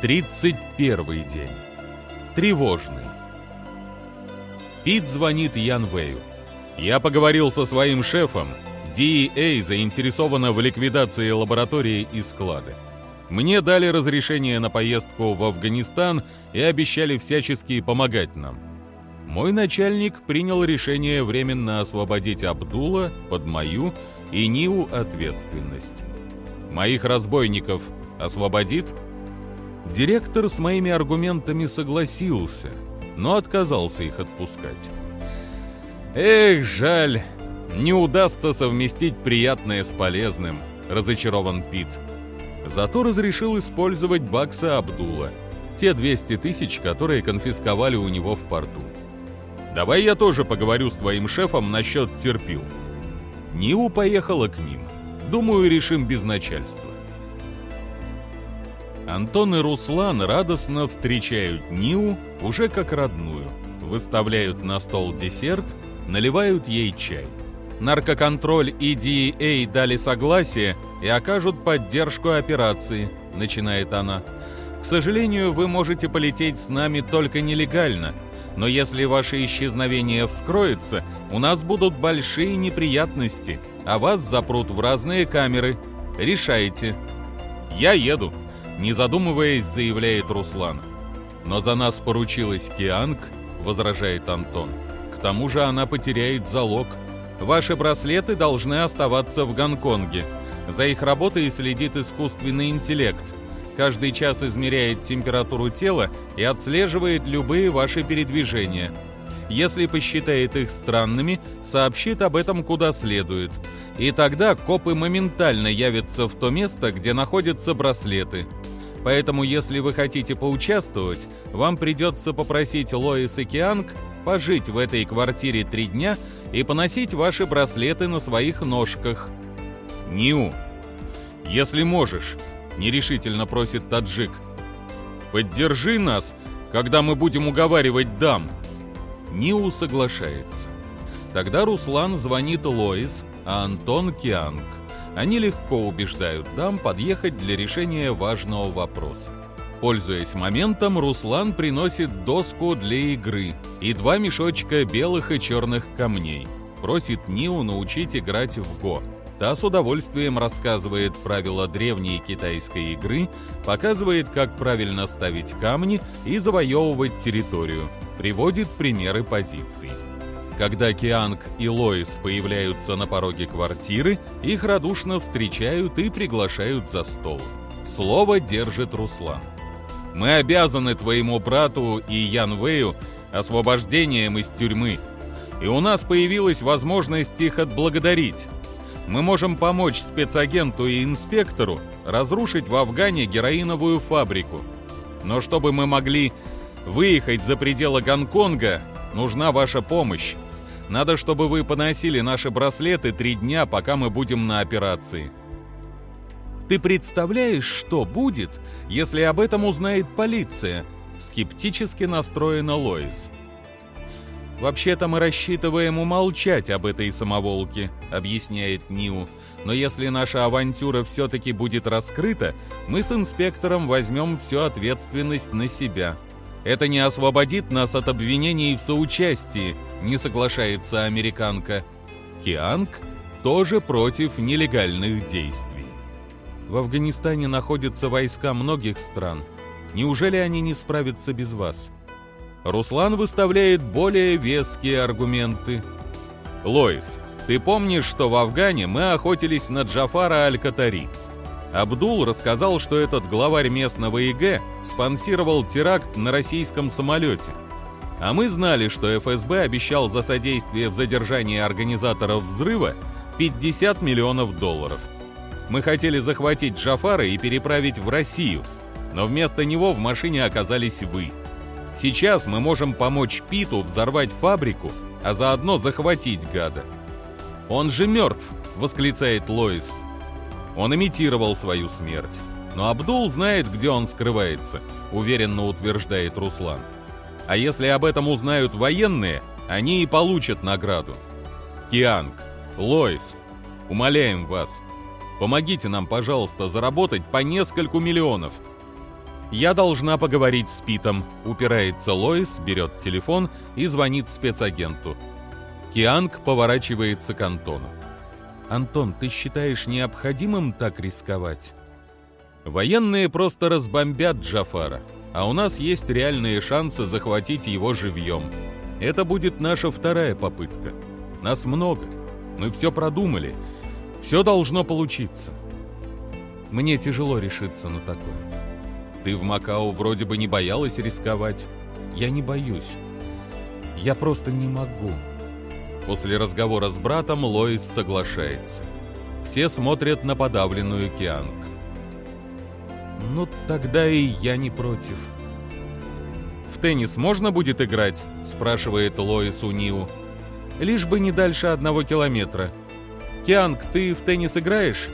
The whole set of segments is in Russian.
31 день. Тревожный. Пит звонит Ян Вэю. Я поговорил со своим шефом. DEA заинтересована в ликвидации лаборатории и склада. Мне дали разрешение на поездку в Афганистан и обещали всячески помогать нам. Мой начальник принял решение временно освободить Абдула под мою и Ниу ответственность. Моих разбойников освободит? Директор с моими аргументами согласился, но отказался их отпускать. Эх, жаль, не удастся совместить приятное с полезным, разочарован Пит. Зато разрешил использовать бакса Абдула, те 200 тысяч, которые конфисковали у него в порту. Давай я тоже поговорю с твоим шефом насчет терпил. Ниу поехала к ним. Думаю, решим без начальства. Антон и Руслан радостно встречают Ниу уже как родную, выставляют на стол десерт, наливают ей чай. Наркоконтроль и DEA дали согласие и окажут поддержку операции, начинает она. К сожалению, вы можете полететь с нами только нелегально, но если ваше исчезновение вскроется, у нас будут большие неприятности, а вас запрут в разные камеры. Решайте. Я еду, не задумываясь, заявляет Руслан. Но за нас поручилась Кианг, возражает Антон. К тому же она потеряет залог. Ваши браслеты должны оставаться в Гонконге. За их работой следит искусственный интеллект. Каждый час измеряет температуру тела и отслеживает любые ваши передвижения. Если посчитает их странными, сообщит об этом куда следует. И тогда копы моментально явятся в то место, где находятся браслеты. Поэтому, если вы хотите поучаствовать, вам придется попросить Лоис и Кианг пожить в этой квартире три дня и поносить ваши браслеты на своих ножках. Нью, если можешь, нерешительно просит таджик. Поддержи нас, когда мы будем уговаривать дам. Ниу соглашается. Тогда Руслан звонит Лоис, а Антон Кианг. Они легко убеждают дам подъехать для решения важного вопроса. Пользуясь моментом, Руслан приносит доску для игры и два мешочка белых и черных камней. Просит Ниу научить играть в Го. Та с удовольствием рассказывает правила древней китайской игры, показывает, как правильно ставить камни и завоевывать территорию, приводит примеры позиций. Когда Кианг и Лоис появляются на пороге квартиры, их радушно встречают и приглашают за стол. Слово держит Руслан. «Мы обязаны твоему брату и Ян Вэю освобождением из тюрьмы, и у нас появилась возможность их отблагодарить. Мы можем помочь спецагенту и инспектору разрушить в Афгане героиновую фабрику. Но чтобы мы могли выехать за пределы Гонконга, нужна ваша помощь. Надо, чтобы вы поносили наши браслеты три дня, пока мы будем на операции. Ты представляешь, что будет, если об этом узнает полиция? Скептически настроена Лоис. «Вообще-то мы рассчитываем умолчать об этой самоволке», — объясняет Ниу. «Но если наша авантюра все-таки будет раскрыта, мы с инспектором возьмем всю ответственность на себя. Это не освободит нас от обвинений в соучастии, не соглашается американка. Кианг тоже против нелегальных действий. В Афганистане находятся войска многих стран. Неужели они не справятся без вас? Руслан выставляет более веские аргументы. Лоис, ты помнишь, что в Афгане мы охотились на Джафара Аль-Катари? Абдул рассказал, что этот главарь местного ИГ спонсировал теракт на российском самолете – а мы знали, что ФСБ обещал за содействие в задержании организаторов взрыва 50 миллионов долларов. Мы хотели захватить Джафара и переправить в Россию, но вместо него в машине оказались вы. Сейчас мы можем помочь Питу взорвать фабрику, а заодно захватить гада. «Он же мертв!» — восклицает Лоис. Он имитировал свою смерть. Но Абдул знает, где он скрывается, уверенно утверждает Руслан. А если об этом узнают военные, они и получат награду. Кианг, Лоис, умоляем вас, помогите нам, пожалуйста, заработать по нескольку миллионов. Я должна поговорить с Питом. Упирается Лоис, берет телефон и звонит спецагенту. Кианг поворачивается к Антону. «Антон, ты считаешь необходимым так рисковать?» «Военные просто разбомбят Джафара, а у нас есть реальные шансы захватить его живьем. Это будет наша вторая попытка. Нас много. Мы все продумали. Все должно получиться. Мне тяжело решиться на такое. Ты в Макао вроде бы не боялась рисковать. Я не боюсь. Я просто не могу. После разговора с братом Лоис соглашается. Все смотрят на подавленную Кианг. Ну, тогда и я не против. «В теннис можно будет играть?» – спрашивает Лоис у Ниу. «Лишь бы не дальше одного километра. Кианг, ты в теннис играешь?»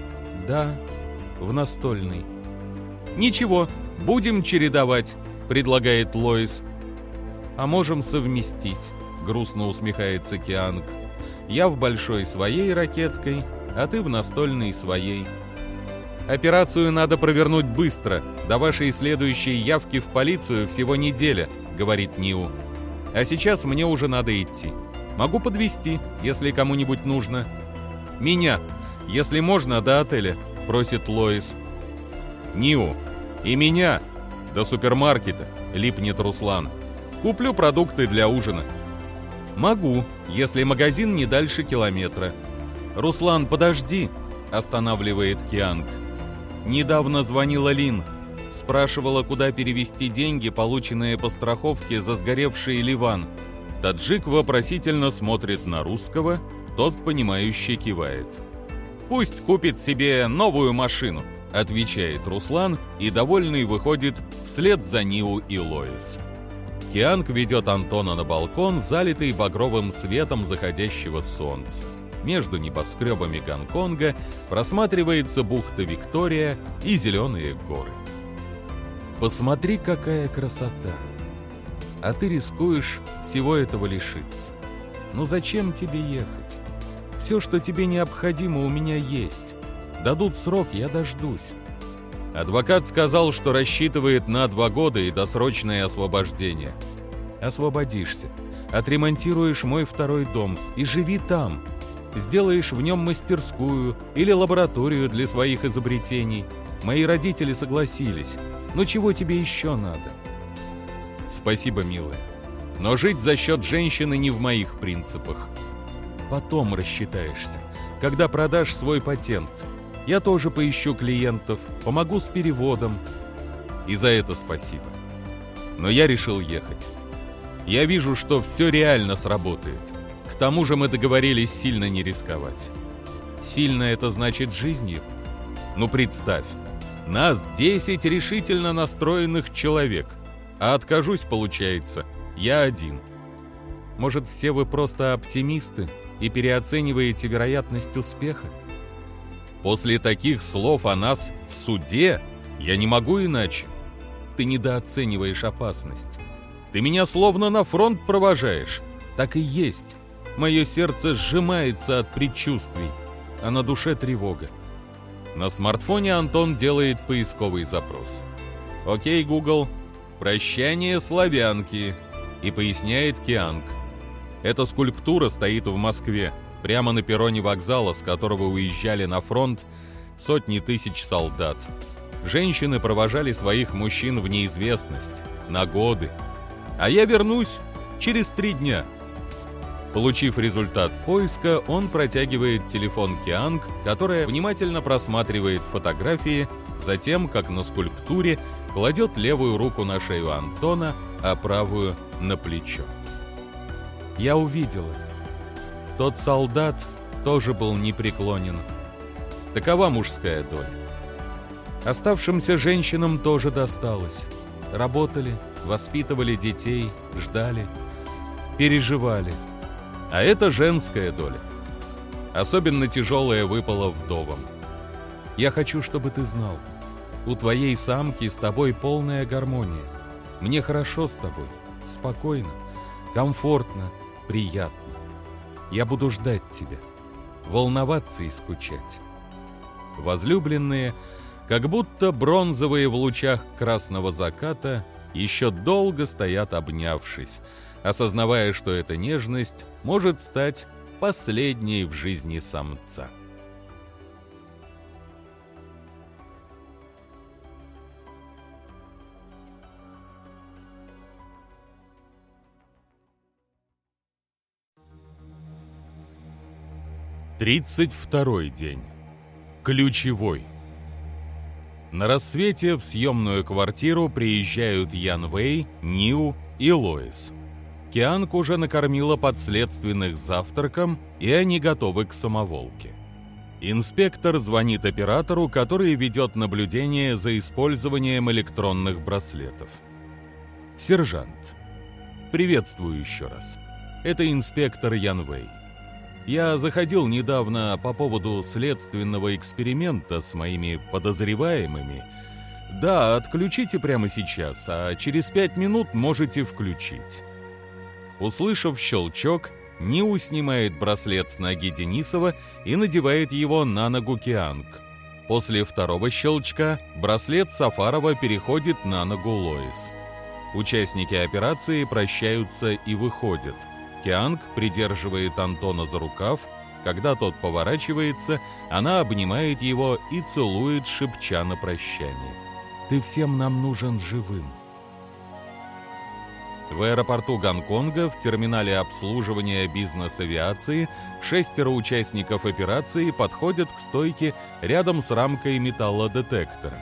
«Да, в настольный». «Ничего, будем чередовать», – предлагает Лоис. «А можем совместить», – грустно усмехается Кианг. «Я в большой своей ракеткой, а ты в настольной своей». Операцию надо провернуть быстро. До вашей следующей явки в полицию всего неделя, говорит Ниу. А сейчас мне уже надо идти. Могу подвести, если кому-нибудь нужно. Меня, если можно, до отеля, просит Лоис. Ниу, и меня до супермаркета, липнет Руслан. Куплю продукты для ужина. Могу, если магазин не дальше километра. Руслан, подожди, останавливает Кианг. Недавно звонила Лин. Спрашивала, куда перевести деньги, полученные по страховке за сгоревший Ливан. Таджик вопросительно смотрит на русского, тот, понимающе кивает. «Пусть купит себе новую машину», — отвечает Руслан и, довольный, выходит вслед за Ниу и Лоис. Кианг ведет Антона на балкон, залитый багровым светом заходящего солнца между небоскребами Гонконга просматривается бухта Виктория и зеленые горы. Посмотри, какая красота! А ты рискуешь всего этого лишиться. Ну зачем тебе ехать? Все, что тебе необходимо, у меня есть. Дадут срок, я дождусь. Адвокат сказал, что рассчитывает на два года и досрочное освобождение. Освободишься, отремонтируешь мой второй дом и живи там, сделаешь в нем мастерскую или лабораторию для своих изобретений. Мои родители согласились. Ну чего тебе еще надо? Спасибо, милая. Но жить за счет женщины не в моих принципах. Потом рассчитаешься, когда продашь свой патент. Я тоже поищу клиентов, помогу с переводом. И за это спасибо. Но я решил ехать. Я вижу, что все реально сработает. К тому же мы договорились сильно не рисковать. Сильно это значит жизнью? Ну представь, нас 10 решительно настроенных человек, а откажусь, получается, я один. Может, все вы просто оптимисты и переоцениваете вероятность успеха? После таких слов о нас в суде я не могу иначе. Ты недооцениваешь опасность. Ты меня словно на фронт провожаешь. Так и есть. Мое сердце сжимается от предчувствий, а на душе тревога. На смартфоне Антон делает поисковый запрос. «Окей, Google, прощание славянки» и поясняет Кианг. Эта скульптура стоит в Москве, прямо на перроне вокзала, с которого уезжали на фронт сотни тысяч солдат. Женщины провожали своих мужчин в неизвестность, на годы. А я вернусь через три дня – Получив результат поиска, он протягивает телефон Кианг, которая внимательно просматривает фотографии, затем, как на скульптуре, кладет левую руку на шею Антона, а правую — на плечо. Я увидела. Тот солдат тоже был непреклонен. Такова мужская доля. Оставшимся женщинам тоже досталось. Работали, воспитывали детей, ждали, переживали — а это женская доля. Особенно тяжелая выпала вдовам. Я хочу, чтобы ты знал. У твоей самки с тобой полная гармония. Мне хорошо с тобой. Спокойно, комфортно, приятно. Я буду ждать тебя. Волноваться и скучать. Возлюбленные как будто бронзовые в лучах красного заката еще долго стоят обнявшись, осознавая, что эта нежность может стать последней в жизни самца. Тридцать второй день. Ключевой. На рассвете в съемную квартиру приезжают Ян Вэй, Ниу и Лоис. Кианг уже накормила подследственных завтраком, и они готовы к самоволке. Инспектор звонит оператору, который ведет наблюдение за использованием электронных браслетов. Сержант. Приветствую еще раз. Это инспектор Ян Вэй. Я заходил недавно по поводу следственного эксперимента с моими подозреваемыми. Да, отключите прямо сейчас, а через пять минут можете включить. Услышав щелчок, Ниу снимает браслет с ноги Денисова и надевает его на ногу Кианг. После второго щелчка браслет Сафарова переходит на ногу Лоис. Участники операции прощаются и выходят. Кианг придерживает Антона за рукав. Когда тот поворачивается, она обнимает его и целует, шепча на прощание. «Ты всем нам нужен живым». В аэропорту Гонконга в терминале обслуживания бизнес-авиации шестеро участников операции подходят к стойке рядом с рамкой металлодетектора.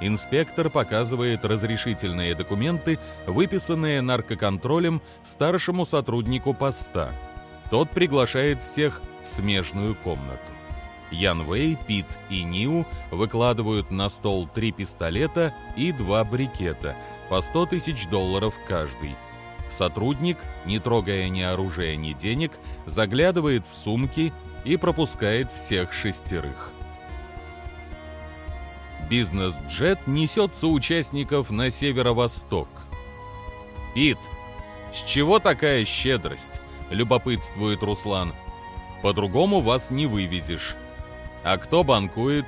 Инспектор показывает разрешительные документы, выписанные наркоконтролем старшему сотруднику поста. Тот приглашает всех в смежную комнату. Ян Вэй, Пит и Ниу выкладывают на стол три пистолета и два брикета, по 100 тысяч долларов каждый. Сотрудник, не трогая ни оружия, ни денег, заглядывает в сумки и пропускает всех шестерых. Бизнес-джет несет соучастников на северо-восток. «Пит, с чего такая щедрость?» — любопытствует Руслан. «По-другому вас не вывезешь». А кто банкует?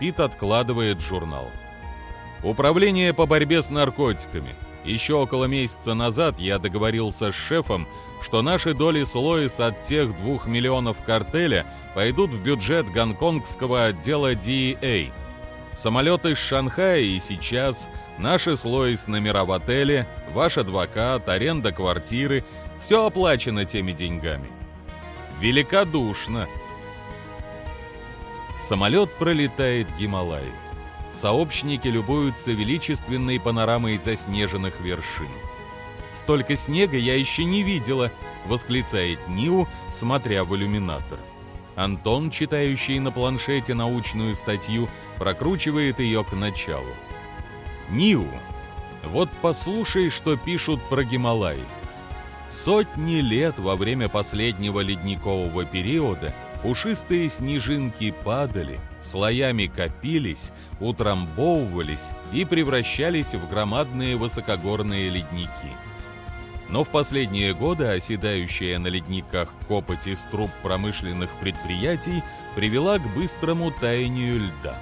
Пит откладывает журнал. Управление по борьбе с наркотиками. Еще около месяца назад я договорился с шефом, что наши доли с Лоис от тех двух миллионов картеля пойдут в бюджет гонконгского отдела DEA. Самолеты из Шанхая и сейчас, наши с Лоис номера в отеле, ваш адвокат, аренда квартиры – все оплачено теми деньгами. Великодушно. Самолет пролетает Гималай. Сообщники любуются величественной панорамой заснеженных вершин. «Столько снега я еще не видела!» — восклицает Ниу, смотря в иллюминатор. Антон, читающий на планшете научную статью, прокручивает ее к началу. Ниу, вот послушай, что пишут про Гималай. Сотни лет во время последнего ледникового периода Пушистые снежинки падали, слоями копились, утрамбовывались и превращались в громадные высокогорные ледники. Но в последние годы оседающая на ледниках копоть из труб промышленных предприятий привела к быстрому таянию льда.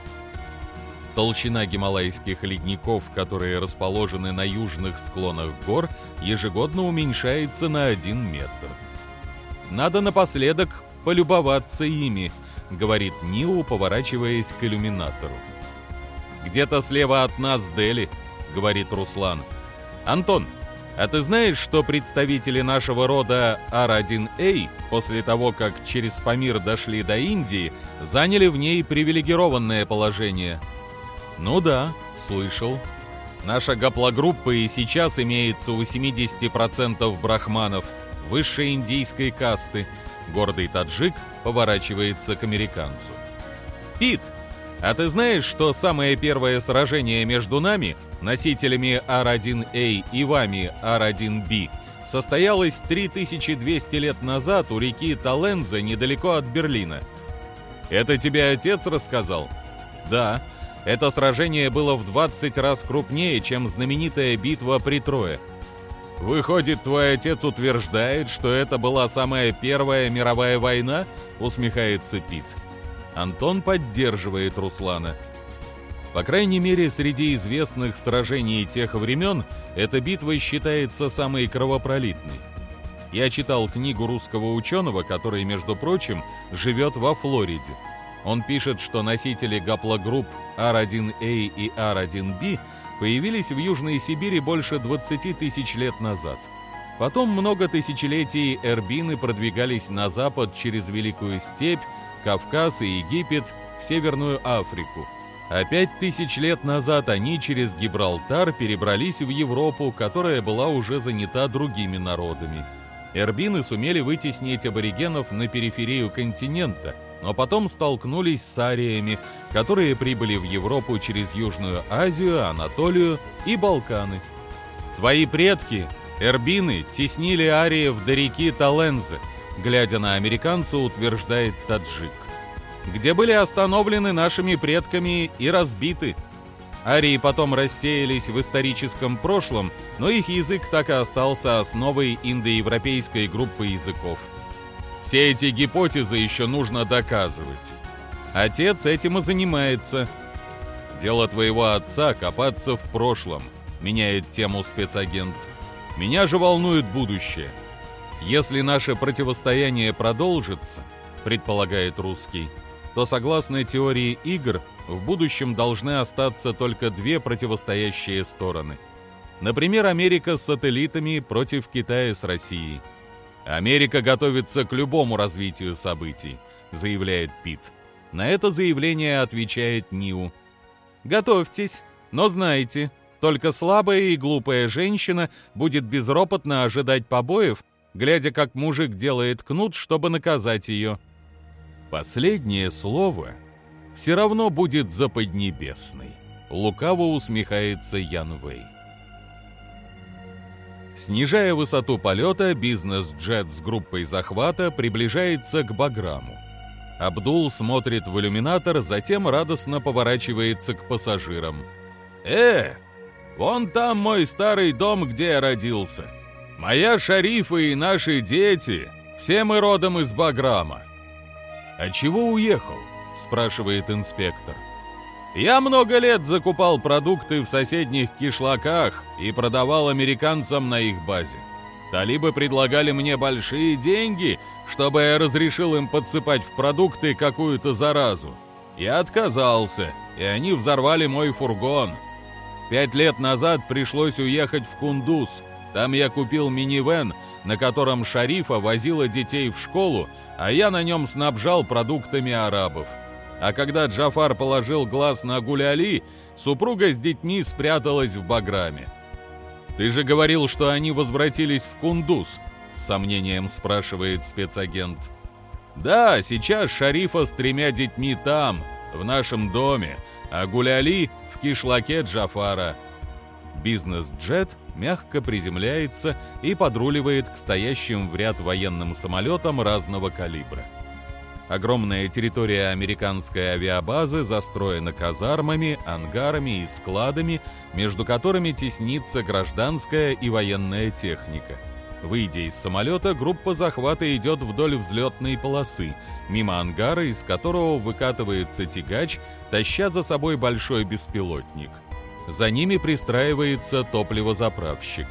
Толщина гималайских ледников, которые расположены на южных склонах гор, ежегодно уменьшается на 1 метр. Надо напоследок полюбоваться ими», — говорит Ниу, поворачиваясь к иллюминатору. «Где-то слева от нас Дели», — говорит Руслан. «Антон, а ты знаешь, что представители нашего рода R1A, после того, как через Памир дошли до Индии, заняли в ней привилегированное положение?» «Ну да, слышал. Наша гаплогруппа и сейчас имеется у 70% брахманов, высшей индийской касты, Гордый таджик поворачивается к американцу. «Пит, а ты знаешь, что самое первое сражение между нами, носителями R1A и вами R1B, состоялось 3200 лет назад у реки Таленза недалеко от Берлина?» «Это тебе отец рассказал?» «Да, это сражение было в 20 раз крупнее, чем знаменитая битва при Трое. «Выходит, твой отец утверждает, что это была самая первая мировая война?» — усмехается Пит. Антон поддерживает Руслана. По крайней мере, среди известных сражений тех времен эта битва считается самой кровопролитной. Я читал книгу русского ученого, который, между прочим, живет во Флориде. Он пишет, что носители гаплогрупп R1A и R1B появились в Южной Сибири больше 20 тысяч лет назад. Потом много тысячелетий эрбины продвигались на запад через Великую Степь, Кавказ и Египет в Северную Африку – а пять тысяч лет назад они через Гибралтар перебрались в Европу, которая была уже занята другими народами. Эрбины сумели вытеснить аборигенов на периферию континента, но потом столкнулись с ариями, которые прибыли в Европу через Южную Азию, Анатолию и Балканы. Твои предки, эрбины, теснили ариев до реки Талензе, глядя на американца, утверждает таджик где были остановлены нашими предками и разбиты. Арии потом рассеялись в историческом прошлом, но их язык так и остался основой индоевропейской группы языков. Все эти гипотезы еще нужно доказывать. Отец этим и занимается. Дело твоего отца копаться в прошлом, меняет тему спецагент. Меня же волнует будущее. Если наше противостояние продолжится, предполагает русский, то согласно теории игр, в будущем должны остаться только две противостоящие стороны. Например, Америка с сателлитами против Китая с Россией. «Америка готовится к любому развитию событий», — заявляет Пит. На это заявление отвечает Ниу. «Готовьтесь, но знайте, только слабая и глупая женщина будет безропотно ожидать побоев, глядя, как мужик делает кнут, чтобы наказать ее». Последнее слово все равно будет за Поднебесной. Лукаво усмехается Ян Вэй. Снижая высоту полета, бизнес-джет с группой захвата приближается к Баграму. Абдул смотрит в иллюминатор, затем радостно поворачивается к пассажирам. «Э, вон там мой старый дом, где я родился. Моя шарифа и наши дети, все мы родом из Баграма. «А чего уехал?» – спрашивает инспектор. «Я много лет закупал продукты в соседних кишлаках и продавал американцам на их базе. Талибы предлагали мне большие деньги, чтобы я разрешил им подсыпать в продукты какую-то заразу. Я отказался, и они взорвали мой фургон. Пять лет назад пришлось уехать в Кундуз. Там я купил минивэн, на котором шарифа возила детей в школу, а я на нем снабжал продуктами арабов. А когда Джафар положил глаз на Гуляли, супруга с детьми спряталась в Баграме. «Ты же говорил, что они возвратились в Кундуз», — с сомнением спрашивает спецагент. «Да, сейчас Шарифа с тремя детьми там, в нашем доме, а Гуляли в кишлаке Джафара». Бизнес-джет мягко приземляется и подруливает к стоящим в ряд военным самолетам разного калибра. Огромная территория американской авиабазы застроена казармами, ангарами и складами, между которыми теснится гражданская и военная техника. Выйдя из самолета, группа захвата идет вдоль взлетной полосы, мимо ангара, из которого выкатывается тягач, таща за собой большой беспилотник – за ними пристраивается топливозаправщик.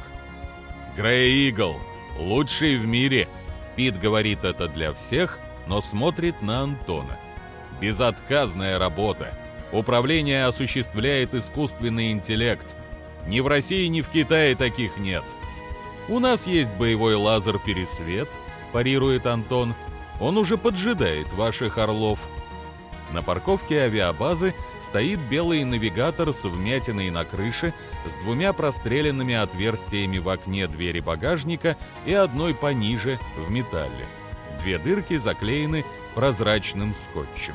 «Грей Игл, лучший в мире!» Пит говорит это для всех, но смотрит на Антона. «Безотказная работа. Управление осуществляет искусственный интеллект. Ни в России, ни в Китае таких нет. У нас есть боевой лазер-пересвет», парирует Антон. «Он уже поджидает ваших орлов». На парковке авиабазы стоит белый навигатор с вмятиной на крыше, с двумя простреленными отверстиями в окне двери багажника и одной пониже в металле. Две дырки заклеены прозрачным скотчем.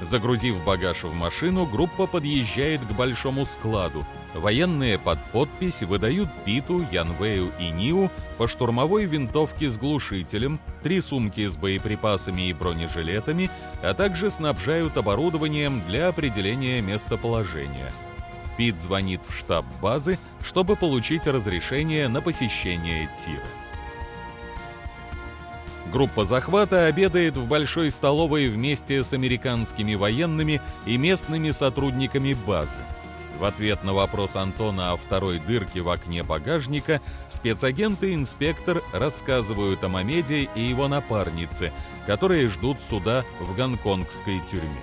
Загрузив багаж в машину, группа подъезжает к большому складу. Военные под подпись выдают Питу, Янвею и Ниу по штурмовой винтовке с глушителем, три сумки с боеприпасами и бронежилетами, а также снабжают оборудованием для определения местоположения. Пит звонит в штаб базы, чтобы получить разрешение на посещение тира. Группа захвата обедает в большой столовой вместе с американскими военными и местными сотрудниками базы. В ответ на вопрос Антона о второй дырке в окне багажника спецагент и инспектор рассказывают о Мамеде и его напарнице, которые ждут суда в гонконгской тюрьме.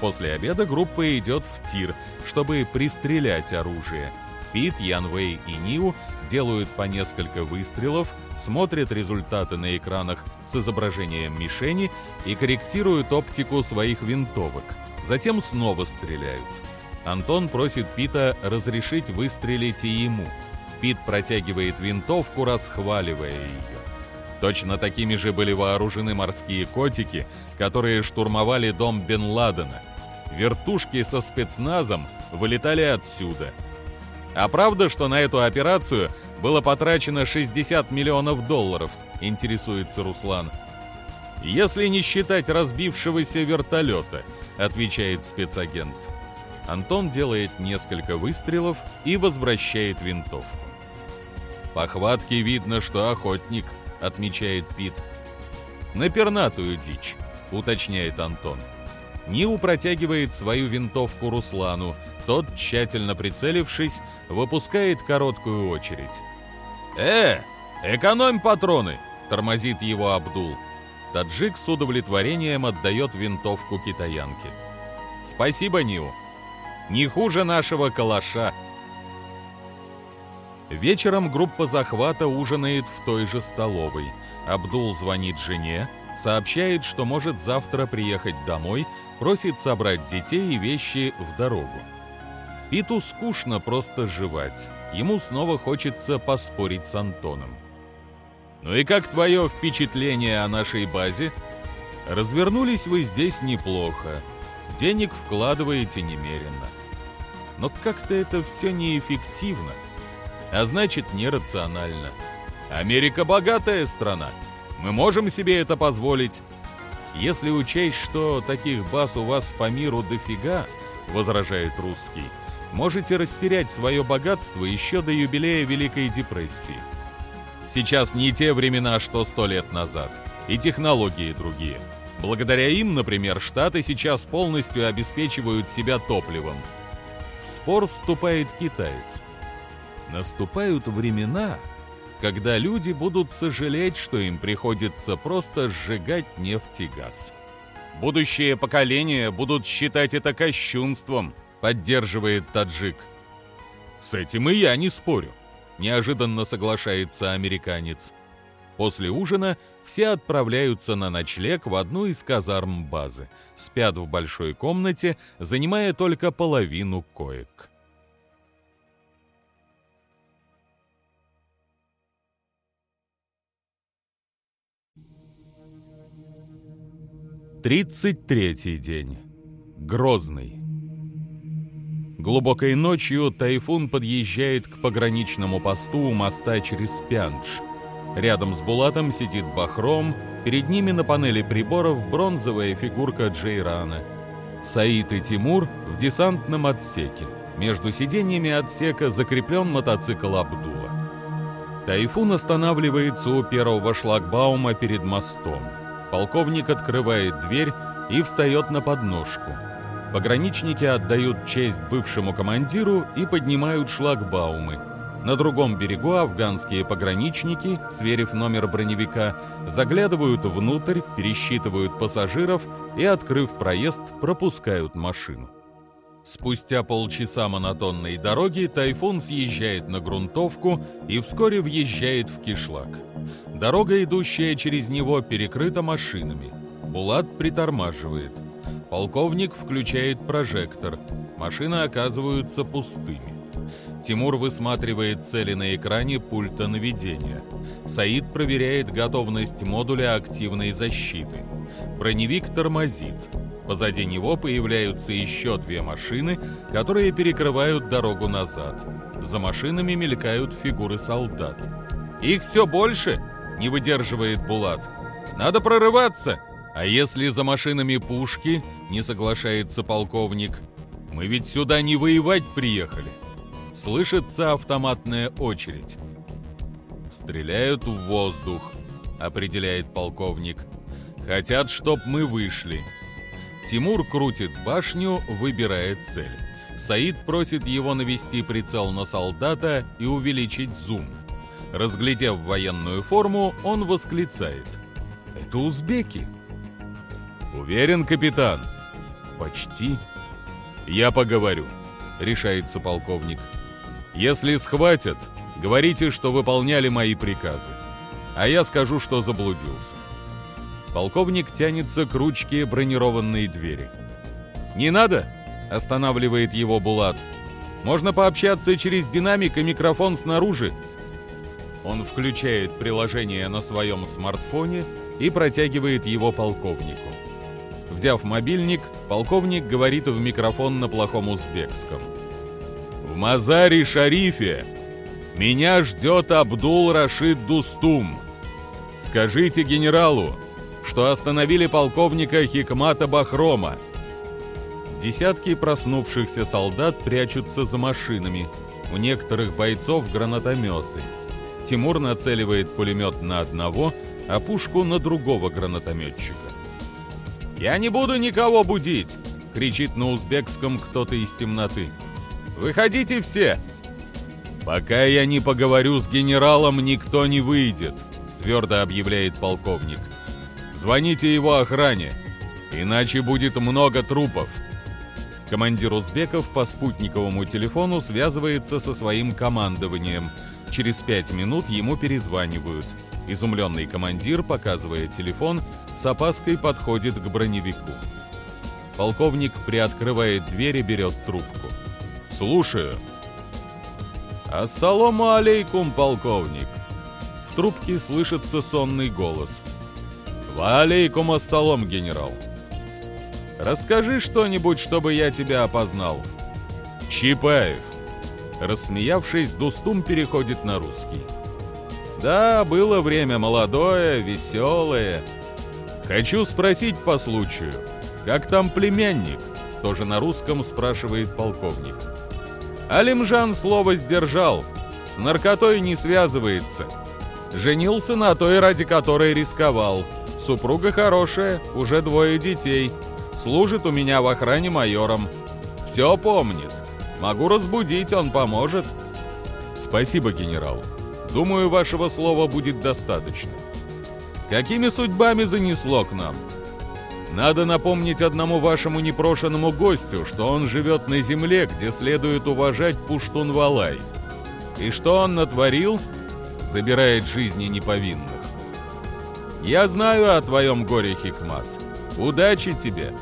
После обеда группа идет в тир, чтобы пристрелять оружие. Пит, Янвей и Ниу делают по несколько выстрелов, смотрят результаты на экранах с изображением мишени и корректируют оптику своих винтовок. Затем снова стреляют. Антон просит Пита разрешить выстрелить и ему. Пит протягивает винтовку, расхваливая ее. Точно такими же были вооружены морские котики, которые штурмовали дом Бен Ладена. Вертушки со спецназом вылетали отсюда. А правда, что на эту операцию было потрачено 60 миллионов долларов, интересуется Руслан. Если не считать разбившегося вертолета, отвечает спецагент. Антон делает несколько выстрелов и возвращает винтовку. По хватке видно, что охотник, отмечает Пит. На пернатую дичь, уточняет Антон. Ниу протягивает свою винтовку Руслану, тот, тщательно прицелившись, выпускает короткую очередь. «Э, экономь патроны!» — тормозит его Абдул. Таджик с удовлетворением отдает винтовку китаянке. «Спасибо, Ниу!» Не хуже нашего калаша. Вечером группа захвата ужинает в той же столовой. Абдул звонит жене, сообщает, что может завтра приехать домой, просит собрать детей и вещи в дорогу. Питу скучно просто жевать. Ему снова хочется поспорить с Антоном. «Ну и как твое впечатление о нашей базе?» «Развернулись вы здесь неплохо. Денег вкладываете немерено. Но как-то это все неэффективно, а значит нерационально. Америка богатая страна. Мы можем себе это позволить. Если учесть, что таких баз у вас по миру дофига, возражает русский, можете растерять свое богатство еще до юбилея Великой депрессии. Сейчас не те времена, что сто лет назад, и технологии другие. Благодаря им, например, Штаты сейчас полностью обеспечивают себя топливом. В спор вступает китаец. Наступают времена, когда люди будут сожалеть, что им приходится просто сжигать нефть и газ. Будущие поколения будут считать это кощунством, поддерживает таджик. С этим и я не спорю, неожиданно соглашается американец. После ужина все отправляются на ночлег в одну из казарм базы, спят в большой комнате, занимая только половину коек. Тридцать третий день. Грозный. Глубокой ночью тайфун подъезжает к пограничному посту у моста через Пянш – Рядом с Булатом сидит Бахром, перед ними на панели приборов бронзовая фигурка Джейрана. Саид и Тимур в десантном отсеке. Между сиденьями отсека закреплен мотоцикл Абдула. Тайфун останавливается у первого шлагбаума перед мостом. Полковник открывает дверь и встает на подножку. Пограничники отдают честь бывшему командиру и поднимают шлагбаумы – на другом берегу афганские пограничники, сверив номер броневика, заглядывают внутрь, пересчитывают пассажиров и, открыв проезд, пропускают машину. Спустя полчаса монотонной дороги тайфун съезжает на грунтовку и вскоре въезжает в кишлак. Дорога, идущая через него, перекрыта машинами. Булат притормаживает. Полковник включает прожектор. Машины оказываются пустыми. Тимур высматривает цели на экране пульта наведения. Саид проверяет готовность модуля активной защиты. Броневик тормозит. Позади него появляются еще две машины, которые перекрывают дорогу назад. За машинами мелькают фигуры солдат. «Их все больше!» — не выдерживает Булат. «Надо прорываться!» «А если за машинами пушки?» — не соглашается полковник. «Мы ведь сюда не воевать приехали!» Слышится автоматная очередь. Стреляют в воздух. определяет полковник. Хотят, чтоб мы вышли. Тимур крутит башню, выбирает цель. Саид просит его навести прицел на солдата и увеличить зум. Разглядев военную форму, он восклицает. «Это узбеки!» «Уверен, капитан?» «Почти». «Я поговорю», — решается полковник. «Если схватят, говорите, что выполняли мои приказы, а я скажу, что заблудился». Полковник тянется к ручке бронированной двери. «Не надо!» — останавливает его Булат. «Можно пообщаться через динамик и микрофон снаружи». Он включает приложение на своем смартфоне и протягивает его полковнику. Взяв мобильник, полковник говорит в микрофон на плохом узбекском. «В Мазаре-Шарифе меня ждет Абдул-Рашид Дустум. Скажите генералу, что остановили полковника Хикмата Бахрома. Десятки проснувшихся солдат прячутся за машинами. У некоторых бойцов гранатометы. Тимур нацеливает пулемет на одного, а пушку на другого гранатометчика. «Я не буду никого будить!» — кричит на узбекском кто-то из темноты. «Выходите все!» «Пока я не поговорю с генералом, никто не выйдет», — твердо объявляет полковник. «Звоните его охране, иначе будет много трупов». Командир узбеков по спутниковому телефону связывается со своим командованием. Через пять минут ему перезванивают. Изумленный командир, показывая телефон, с опаской подходит к броневику. Полковник приоткрывает дверь и берет трубку. «Слушаю». «Ассаламу алейкум, полковник!» В трубке слышится сонный голос. «Ва алейкум ассалам, генерал!» «Расскажи что-нибудь, чтобы я тебя опознал». «Чапаев!» Рассмеявшись, Дустум переходит на русский. «Да, было время молодое, веселое. Хочу спросить по случаю, как там племянник?» Тоже на русском спрашивает полковник. Алимжан слово сдержал, с наркотой не связывается. Женился на той, ради которой рисковал. Супруга хорошая, уже двое детей. Служит у меня в охране майором. Все помнит. Могу разбудить, он поможет. Спасибо, генерал. Думаю, вашего слова будет достаточно. Какими судьбами занесло к нам? Надо напомнить одному вашему непрошенному гостю, что он живет на земле, где следует уважать Пуштун-Валай. И что он натворил? Забирает жизни неповинных. Я знаю о твоем горе, Хикмат. Удачи тебе.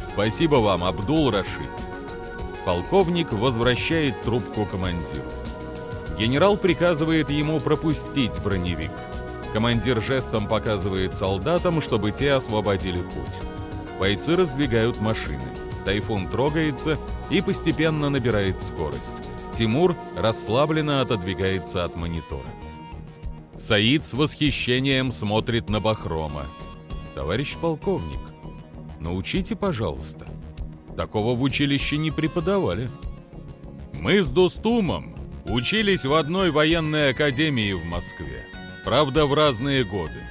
Спасибо вам, Абдул-Рашид. Полковник возвращает трубку командиру. Генерал приказывает ему пропустить броневик. Командир жестом показывает солдатам, чтобы те освободили путь. Бойцы раздвигают машины. Тайфун трогается и постепенно набирает скорость. Тимур расслабленно отодвигается от монитора. Саид с восхищением смотрит на Бахрома. «Товарищ полковник, научите, пожалуйста. Такого в училище не преподавали». «Мы с Достумом учились в одной военной академии в Москве правда в разные годы.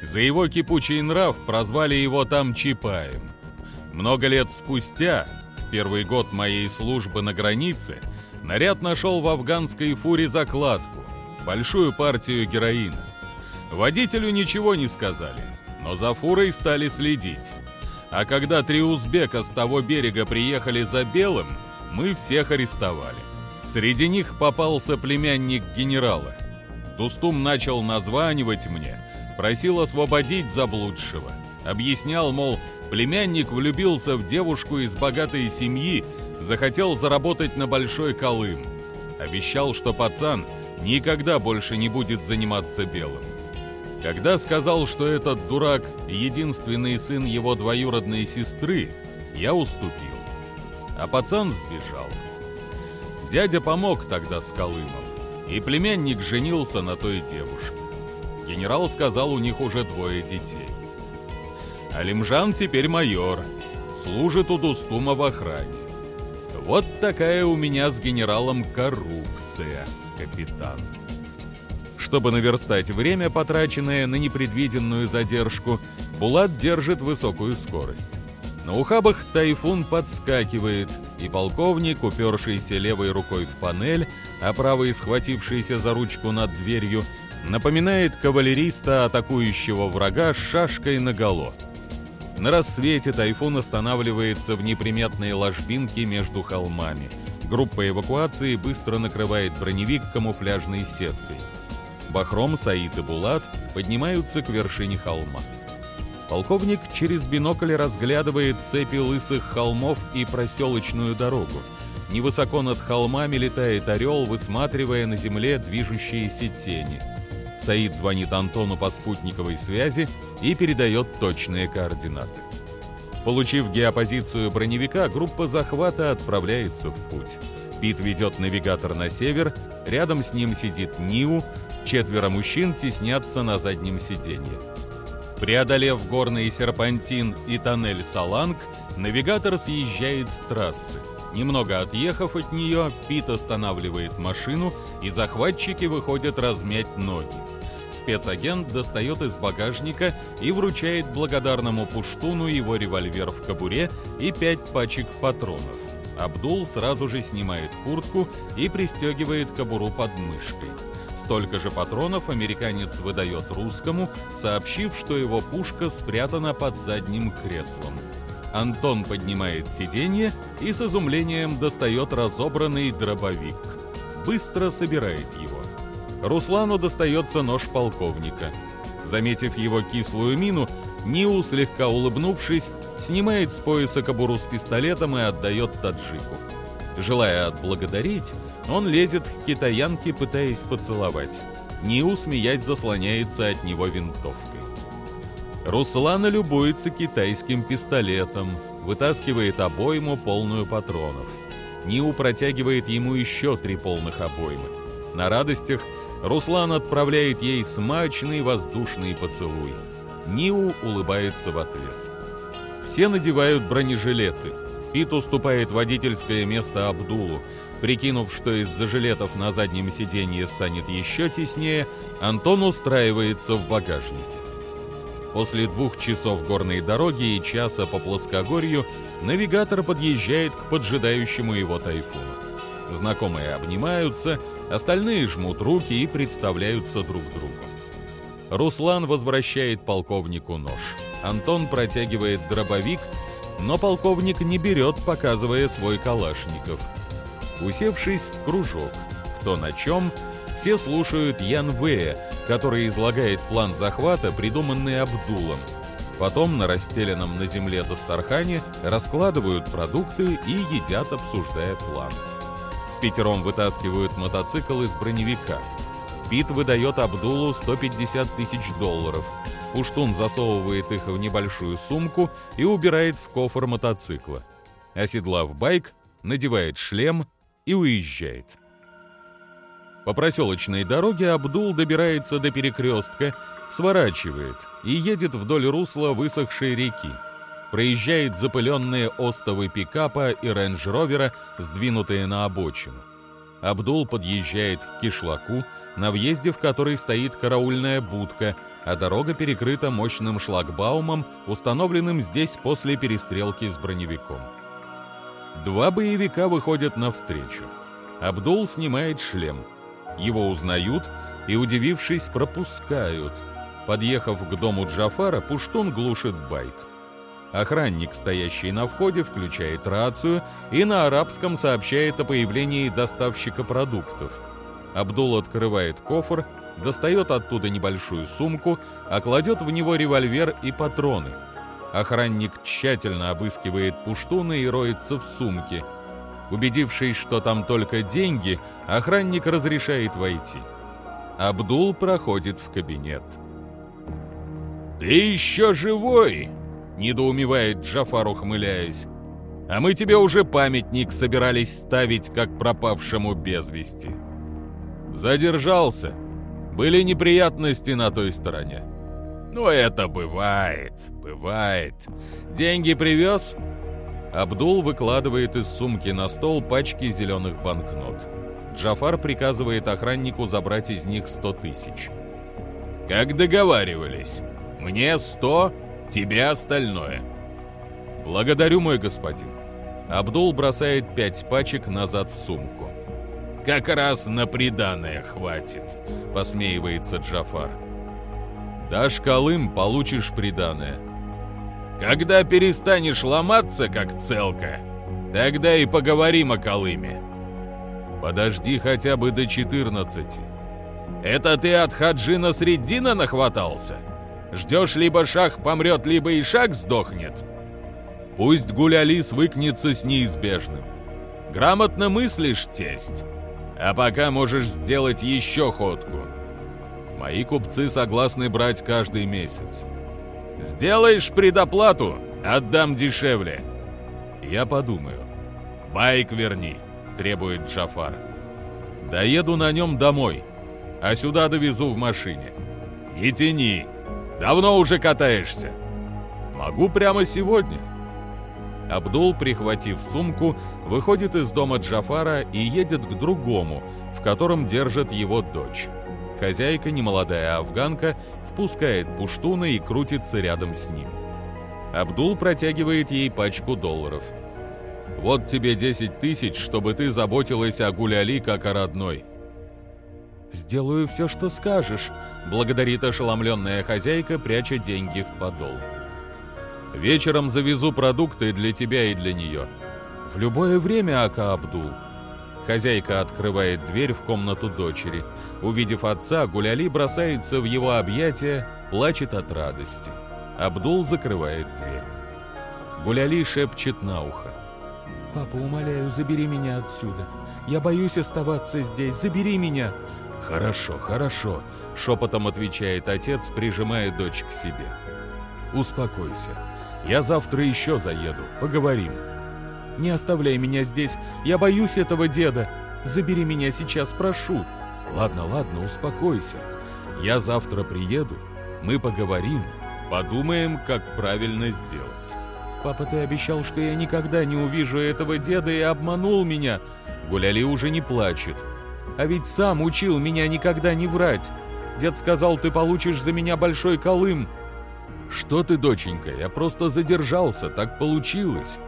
За его кипучий нрав прозвали его там Чапаем. Много лет спустя, первый год моей службы на границе, наряд нашел в афганской фуре закладку, большую партию героина. Водителю ничего не сказали, но за фурой стали следить. А когда три узбека с того берега приехали за белым, мы всех арестовали. Среди них попался племянник генерала. Тустум начал названивать мне, просил освободить заблудшего. Объяснял, мол, племянник влюбился в девушку из богатой семьи, захотел заработать на Большой Колым. Обещал, что пацан никогда больше не будет заниматься белым. Когда сказал, что этот дурак — единственный сын его двоюродной сестры, я уступил. А пацан сбежал. Дядя помог тогда с Колымом и племянник женился на той девушке. Генерал сказал, у них уже двое детей. Алимжан теперь майор, служит у Дустума в охране. Вот такая у меня с генералом коррупция, капитан. Чтобы наверстать время, потраченное на непредвиденную задержку, Булат держит высокую скорость. На ухабах тайфун подскакивает, и полковник, упершийся левой рукой в панель, а правой схватившийся за ручку над дверью, напоминает кавалериста, атакующего врага с шашкой наголо. На рассвете тайфун останавливается в неприметной ложбинке между холмами. Группа эвакуации быстро накрывает броневик камуфляжной сеткой. Бахром, Саид и Булат поднимаются к вершине холма. Полковник через бинокль разглядывает цепи лысых холмов и проселочную дорогу. Невысоко над холмами летает орел, высматривая на земле движущиеся тени. Саид звонит Антону по спутниковой связи и передает точные координаты. Получив геопозицию броневика, группа захвата отправляется в путь. Пит ведет навигатор на север, рядом с ним сидит Ниу, четверо мужчин теснятся на заднем сиденье. Преодолев горный серпантин и тоннель Саланг, навигатор съезжает с трассы. Немного отъехав от нее, Пит останавливает машину, и захватчики выходят размять ноги. Спецагент достает из багажника и вручает благодарному пуштуну его револьвер в кобуре и пять пачек патронов. Абдул сразу же снимает куртку и пристегивает кобуру под мышкой. Столько же патронов американец выдает русскому, сообщив, что его пушка спрятана под задним креслом. Антон поднимает сиденье и с изумлением достает разобранный дробовик. Быстро собирает его. Руслану достается нож полковника. Заметив его кислую мину, Ниу, слегка улыбнувшись, снимает с пояса кобуру с пистолетом и отдает таджику. Желая отблагодарить, он лезет к китаянке, пытаясь поцеловать. Ниу, смеясь, заслоняется от него винтовкой. Руслана любуется китайским пистолетом, вытаскивает обойму, полную патронов. Ниу протягивает ему еще три полных обоймы. На радостях Руслан отправляет ей смачный воздушный поцелуй. Ниу улыбается в ответ. Все надевают бронежилеты. Пит уступает водительское место Абдулу. Прикинув, что из-за жилетов на заднем сиденье станет еще теснее, Антон устраивается в багажнике. После двух часов горной дороги и часа по плоскогорью навигатор подъезжает к поджидающему его тайфуну. Знакомые обнимаются, остальные жмут руки и представляются друг другу. Руслан возвращает полковнику нож. Антон протягивает дробовик, но полковник не берет, показывая свой калашников – Усевшись в кружок, кто на чем, все слушают Ян Вэя, который излагает план захвата, придуманный Абдулом. Потом на расстеленном на земле Дастархане раскладывают продукты и едят, обсуждая план. Пятером вытаскивают мотоцикл из броневика. Пит выдает Абдулу 150 тысяч долларов. Пуштун засовывает их в небольшую сумку и убирает в кофр мотоцикла. Оседлав байк, надевает шлем и уезжает. По проселочной дороге Абдул добирается до перекрестка, сворачивает и едет вдоль русла высохшей реки. Проезжает запыленные остовы пикапа и рейндж-ровера, сдвинутые на обочину. Абдул подъезжает к кишлаку, на въезде в который стоит караульная будка, а дорога перекрыта мощным шлагбаумом, установленным здесь после перестрелки с броневиком. Два боевика выходят навстречу. Абдул снимает шлем. Его узнают и, удивившись, пропускают. Подъехав к дому Джафара, Пуштун глушит байк. Охранник, стоящий на входе, включает рацию и на арабском сообщает о появлении доставщика продуктов. Абдул открывает кофр, достает оттуда небольшую сумку, а кладет в него револьвер и патроны – Охранник тщательно обыскивает пуштуны и роется в сумке. Убедившись, что там только деньги, охранник разрешает войти. Абдул проходит в кабинет. «Ты еще живой!» — недоумевает Джафар, ухмыляясь. «А мы тебе уже памятник собирались ставить, как пропавшему без вести». «Задержался. Были неприятности на той стороне. «Ну, это бывает, бывает. Деньги привез?» Абдул выкладывает из сумки на стол пачки зеленых банкнот. Джафар приказывает охраннику забрать из них 100 тысяч. «Как договаривались. Мне 100, тебе остальное». «Благодарю, мой господин». Абдул бросает пять пачек назад в сумку. «Как раз на приданное хватит», — посмеивается Джафар. «Дашь Колым, получишь приданное». «Когда перестанешь ломаться, как целка, тогда и поговорим о Колыме». «Подожди хотя бы до 14. «Это ты от Хаджина Среддина нахватался? Ждешь, либо шах помрет, либо и шаг сдохнет?» Пусть Гуляли свыкнется с неизбежным. Грамотно мыслишь, тесть. А пока можешь сделать еще ходку. Мои купцы согласны брать каждый месяц. Сделаешь предоплату, отдам дешевле. Я подумаю. Байк верни, требует Джафар. Доеду на нем домой, а сюда довезу в машине. Не тяни, давно уже катаешься. Могу прямо сегодня. Абдул, прихватив сумку, выходит из дома Джафара и едет к другому, в котором держит его дочь. Хозяйка, немолодая афганка, впускает пуштуна и крутится рядом с ним. Абдул протягивает ей пачку долларов. «Вот тебе 10 тысяч, чтобы ты заботилась о Гуляли как о родной». «Сделаю все, что скажешь», — благодарит ошеломленная хозяйка, пряча деньги в подол. Вечером завезу продукты для тебя и для нее. В любое время, Ака Абдул. Хозяйка открывает дверь в комнату дочери. Увидев отца, Гуляли бросается в его объятия, плачет от радости. Абдул закрывает дверь. Гуляли шепчет на ухо. «Папа, умоляю, забери меня отсюда. Я боюсь оставаться здесь. Забери меня!» «Хорошо, хорошо», — шепотом отвечает отец, прижимая дочь к себе. «Успокойся. Я завтра еще заеду. Поговорим». «Не оставляй меня здесь. Я боюсь этого деда. Забери меня сейчас, прошу». «Ладно, ладно, успокойся. Я завтра приеду. Мы поговорим. Подумаем, как правильно сделать». «Папа, ты обещал, что я никогда не увижу этого деда и обманул меня». Гуляли уже не плачет. «А ведь сам учил меня никогда не врать. Дед сказал, ты получишь за меня большой колым». «Что ты, доченька, я просто задержался, так получилось.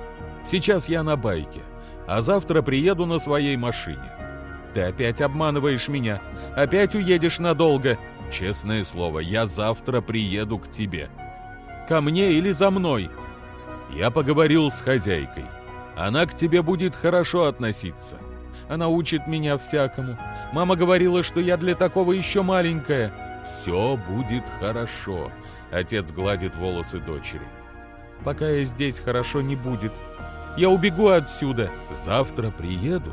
Сейчас я на байке, а завтра приеду на своей машине». «Ты опять обманываешь меня, опять уедешь надолго». «Честное слово, я завтра приеду к тебе». «Ко мне или за мной?» «Я поговорил с хозяйкой. Она к тебе будет хорошо относиться. Она учит меня всякому. Мама говорила, что я для такого еще маленькая. Все будет хорошо. Отец гладит волосы дочери. Пока я здесь, хорошо не будет. Я убегу отсюда. Завтра приеду.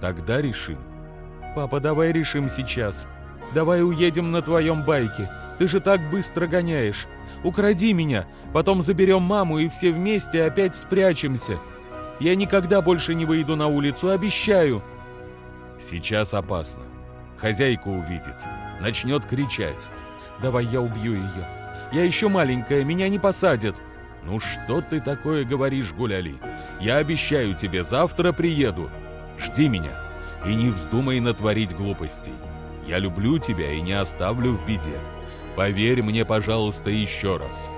Тогда решим. Папа, давай решим сейчас. Давай уедем на твоем байке. Ты же так быстро гоняешь. Укради меня, потом заберем маму и все вместе опять спрячемся. Я никогда больше не выйду на улицу, обещаю. Сейчас опасно. Хозяйка увидит, начнет кричать. Давай я убью ее. Я еще маленькая, меня не посадят. Ну что ты такое говоришь, Гуляли? Я обещаю тебе, завтра приеду. Жди меня и не вздумай натворить глупостей. Я люблю тебя и не оставлю в беде. Поверь мне, пожалуйста, еще раз.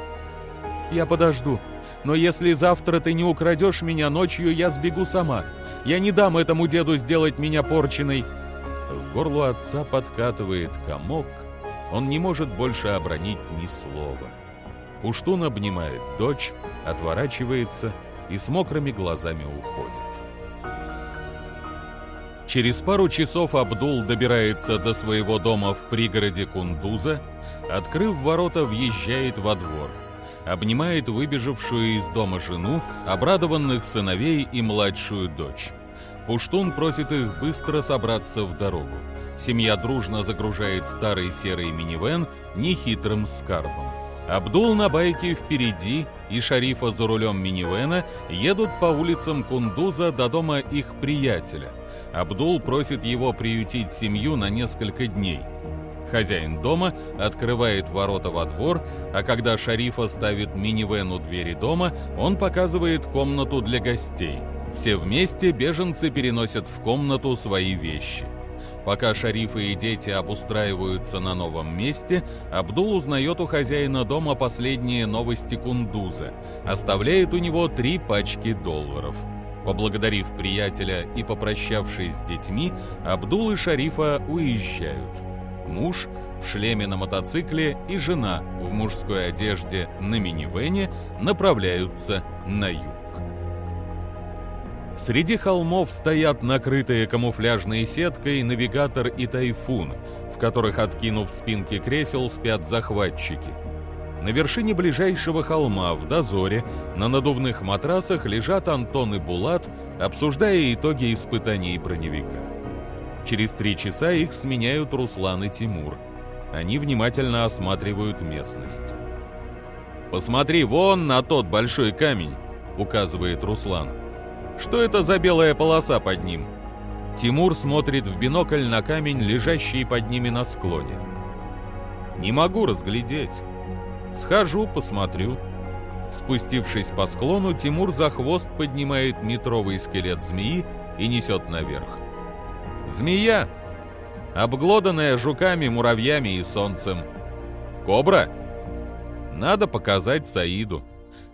Я подожду, но если завтра ты не украдешь меня ночью, я сбегу сама. Я не дам этому деду сделать меня порченой. В горло отца подкатывает комок, он не может больше обронить ни слова. Пуштун обнимает дочь, отворачивается и с мокрыми глазами уходит. Через пару часов Абдул добирается до своего дома в пригороде Кундуза, открыв ворота, въезжает во двор, обнимает выбежавшую из дома жену, обрадованных сыновей и младшую дочь. Пуштун просит их быстро собраться в дорогу. Семья дружно загружает старый серый минивэн нехитрым скарбом. Абдул на байке впереди и Шарифа за рулем минивэна едут по улицам Кундуза до дома их приятеля. Абдул просит его приютить семью на несколько дней. Хозяин дома открывает ворота во двор, а когда Шарифа ставит минивэн у двери дома, он показывает комнату для гостей. Все вместе беженцы переносят в комнату свои вещи. Пока шарифы и дети обустраиваются на новом месте, Абдул узнает у хозяина дома последние новости Кундуза, оставляет у него три пачки долларов. Поблагодарив приятеля и попрощавшись с детьми, Абдул и Шарифа уезжают. Муж в шлеме на мотоцикле и жена в мужской одежде на минивене направляются на юг. Среди холмов стоят накрытые камуфляжной сеткой навигатор и тайфун, в которых, откинув спинки кресел, спят захватчики. На вершине ближайшего холма, в дозоре, на надувных матрасах лежат Антон и Булат, обсуждая итоги испытаний броневика. Через три часа их сменяют Руслан и Тимур. Они внимательно осматривают местность. «Посмотри вон на тот большой камень», — указывает Руслан. Что это за белая полоса под ним? Тимур смотрит в бинокль на камень, лежащий под ними на склоне. Не могу разглядеть. Схожу, посмотрю. Спустившись по склону, Тимур за хвост поднимает метровый скелет змеи и несет наверх. Змея! Обглоданная жуками, муравьями и солнцем. Кобра? Надо показать Саиду.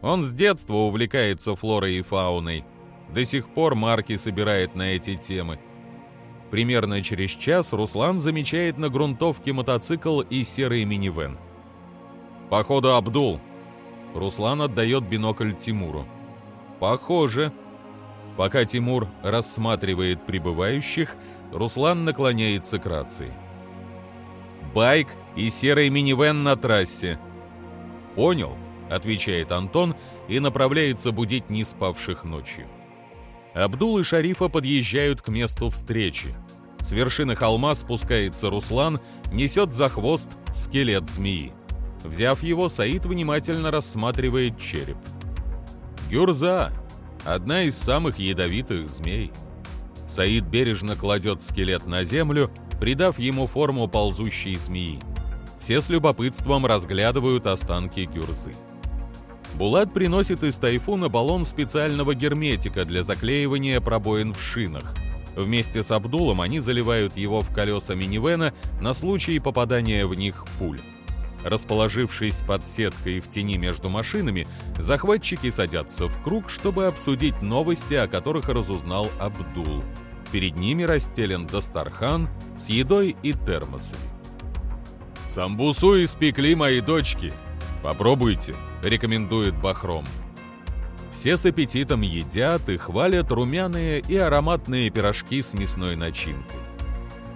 Он с детства увлекается флорой и фауной. До сих пор марки собирает на эти темы. Примерно через час Руслан замечает на грунтовке мотоцикл и серый минивэн. «Походу, Абдул». Руслан отдает бинокль Тимуру. «Похоже». Пока Тимур рассматривает прибывающих, Руслан наклоняется к рации. «Байк и серый минивэн на трассе». «Понял», — отвечает Антон и направляется будить неспавших ночью. Абдул и Шарифа подъезжают к месту встречи. С вершины холма спускается Руслан, несет за хвост скелет змеи. Взяв его, Саид внимательно рассматривает череп. Гюрза — одна из самых ядовитых змей. Саид бережно кладет скелет на землю, придав ему форму ползущей змеи. Все с любопытством разглядывают останки гюрзы. Булат приносит из тайфуна баллон специального герметика для заклеивания пробоин в шинах. Вместе с Абдулом они заливают его в колеса минивэна на случай попадания в них пуль. Расположившись под сеткой в тени между машинами, захватчики садятся в круг, чтобы обсудить новости, о которых разузнал Абдул. Перед ними расстелен Дастархан с едой и термосами. «Самбусу испекли мои дочки. Попробуйте», рекомендует Бахром. Все с аппетитом едят и хвалят румяные и ароматные пирожки с мясной начинкой.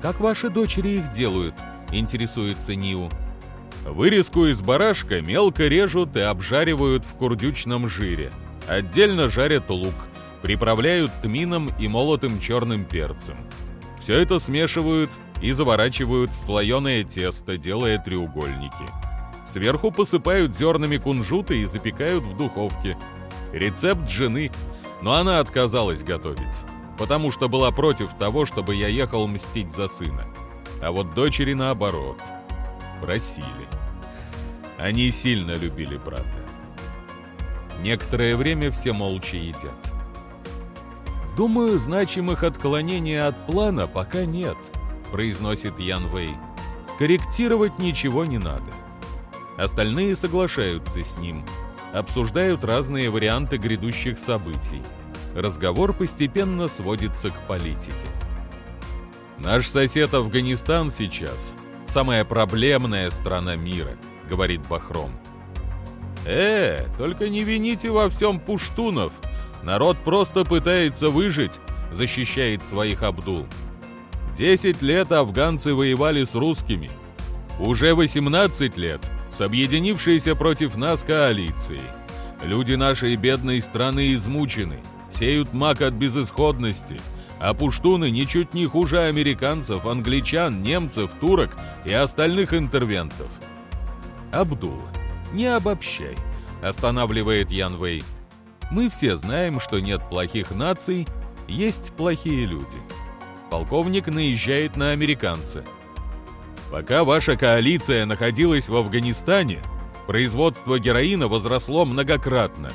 «Как ваши дочери их делают?» – интересуется Ниу. Вырезку из барашка мелко режут и обжаривают в курдючном жире. Отдельно жарят лук, приправляют тмином и молотым черным перцем. Все это смешивают и заворачивают в слоеное тесто, делая треугольники. Сверху посыпают зернами кунжута и запекают в духовке. Рецепт жены, но она отказалась готовить, потому что была против того, чтобы я ехал мстить за сына. А вот дочери наоборот. Просили. Они сильно любили брата. Некоторое время все молча едят. «Думаю, значимых отклонений от плана пока нет», — произносит Ян Вэй. «Корректировать ничего не надо. Остальные соглашаются с ним, обсуждают разные варианты грядущих событий. Разговор постепенно сводится к политике. «Наш сосед Афганистан сейчас – самая проблемная страна мира», – говорит Бахром. «Э, только не вините во всем пуштунов. Народ просто пытается выжить», – защищает своих Абдул. «Десять лет афганцы воевали с русскими. Уже 18 лет с объединившейся против нас коалицией. Люди нашей бедной страны измучены, сеют мак от безысходности, а пуштуны ничуть не хуже американцев, англичан, немцев, турок и остальных интервентов. Абдул, не обобщай, останавливает Ян Вэй. Мы все знаем, что нет плохих наций, есть плохие люди. Полковник наезжает на американца – Пока ваша коалиция находилась в Афганистане, производство героина возросло многократно.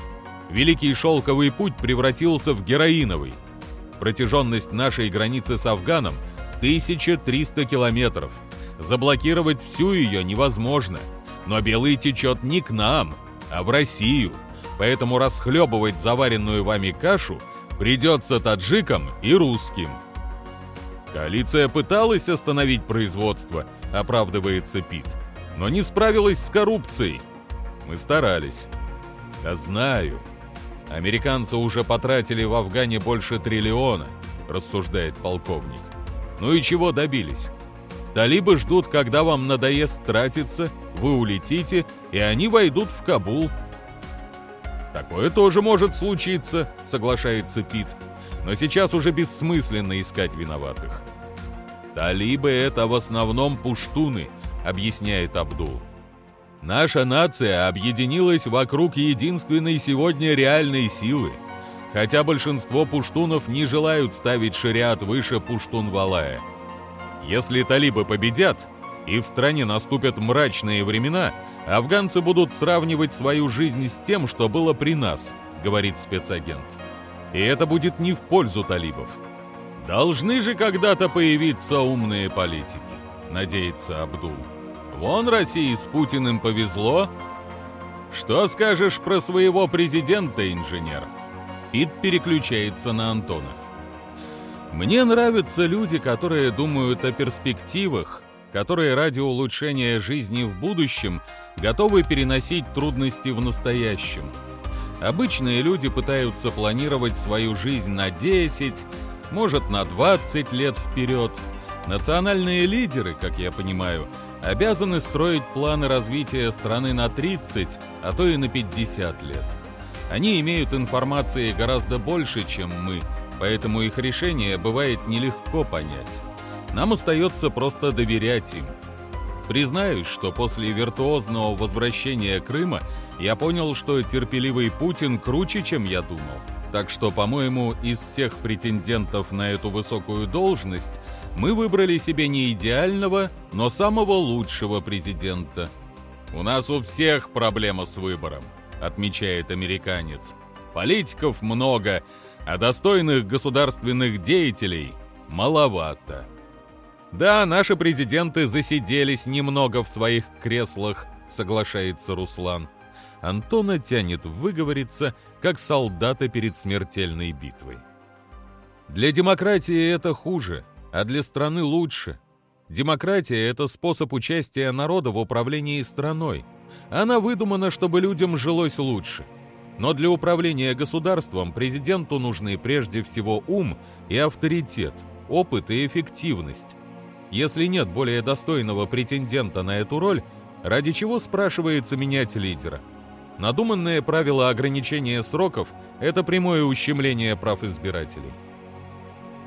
Великий Шелковый путь превратился в героиновый. Протяженность нашей границы с Афганом 1300 километров. Заблокировать всю ее невозможно. Но белый течет не к нам, а в Россию. Поэтому расхлебывать заваренную вами кашу придется таджикам и русским. Коалиция пыталась остановить производство, оправдывается Пит, но не справилась с коррупцией. Мы старались. Да знаю. Американцы уже потратили в Афгане больше триллиона, рассуждает полковник. Ну и чего добились? Талибы ждут, когда вам надоест тратиться, вы улетите, и они войдут в Кабул. Такое тоже может случиться, соглашается Пит. Но сейчас уже бессмысленно искать виноватых. Талибы это в основном пуштуны, объясняет Абдул. Наша нация объединилась вокруг единственной сегодня реальной силы. Хотя большинство пуштунов не желают ставить шариат выше пуштун-валая. Если талибы победят, и в стране наступят мрачные времена, афганцы будут сравнивать свою жизнь с тем, что было при нас, говорит спецагент. И это будет не в пользу талибов. Должны же когда-то появиться умные политики, надеется Абдул. Вон России с Путиным повезло. Что скажешь про своего президента, инженер? Пит переключается на Антона. Мне нравятся люди, которые думают о перспективах, которые ради улучшения жизни в будущем готовы переносить трудности в настоящем. Обычные люди пытаются планировать свою жизнь на 10, может на 20 лет вперед. Национальные лидеры, как я понимаю, обязаны строить планы развития страны на 30, а то и на 50 лет. Они имеют информации гораздо больше, чем мы – поэтому их решение бывает нелегко понять. Нам остается просто доверять им. Признаюсь, что после виртуозного возвращения Крыма я понял, что терпеливый Путин круче, чем я думал. Так что, по-моему, из всех претендентов на эту высокую должность мы выбрали себе не идеального, но самого лучшего президента. «У нас у всех проблема с выбором», — отмечает американец. «Политиков много, а достойных государственных деятелей маловато. Да, наши президенты засиделись немного в своих креслах, соглашается Руслан. Антона тянет выговориться, как солдата перед смертельной битвой. Для демократии это хуже, а для страны лучше. Демократия – это способ участия народа в управлении страной. Она выдумана, чтобы людям жилось лучше – но для управления государством президенту нужны прежде всего ум и авторитет, опыт и эффективность. Если нет более достойного претендента на эту роль, ради чего спрашивается менять лидера? Надуманное правило ограничения сроков – это прямое ущемление прав избирателей.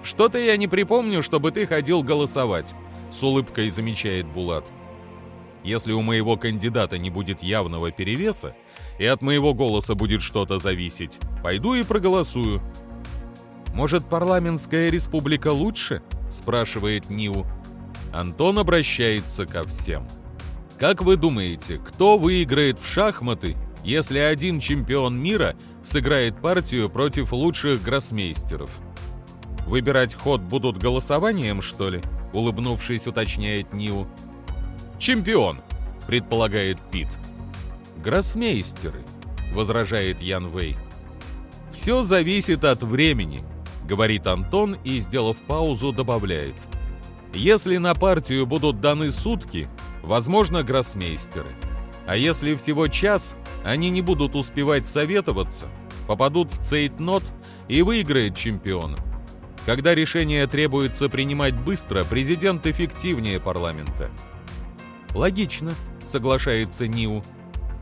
«Что-то я не припомню, чтобы ты ходил голосовать», – с улыбкой замечает Булат. Если у моего кандидата не будет явного перевеса, и от моего голоса будет что-то зависеть, пойду и проголосую. «Может, парламентская республика лучше?» – спрашивает Ниу. Антон обращается ко всем. «Как вы думаете, кто выиграет в шахматы, если один чемпион мира сыграет партию против лучших гроссмейстеров?» «Выбирать ход будут голосованием, что ли?» – улыбнувшись, уточняет Ниу. «Чемпион», — предполагает Пит. «Гроссмейстеры», — возражает Ян Вэй. «Все зависит от времени», — говорит Антон и, сделав паузу, добавляет. «Если на партию будут даны сутки, возможно, гроссмейстеры. А если всего час, они не будут успевать советоваться, попадут в цейтнот и выиграет чемпион. Когда решение требуется принимать быстро, президент эффективнее парламента. Логично, соглашается Ниу.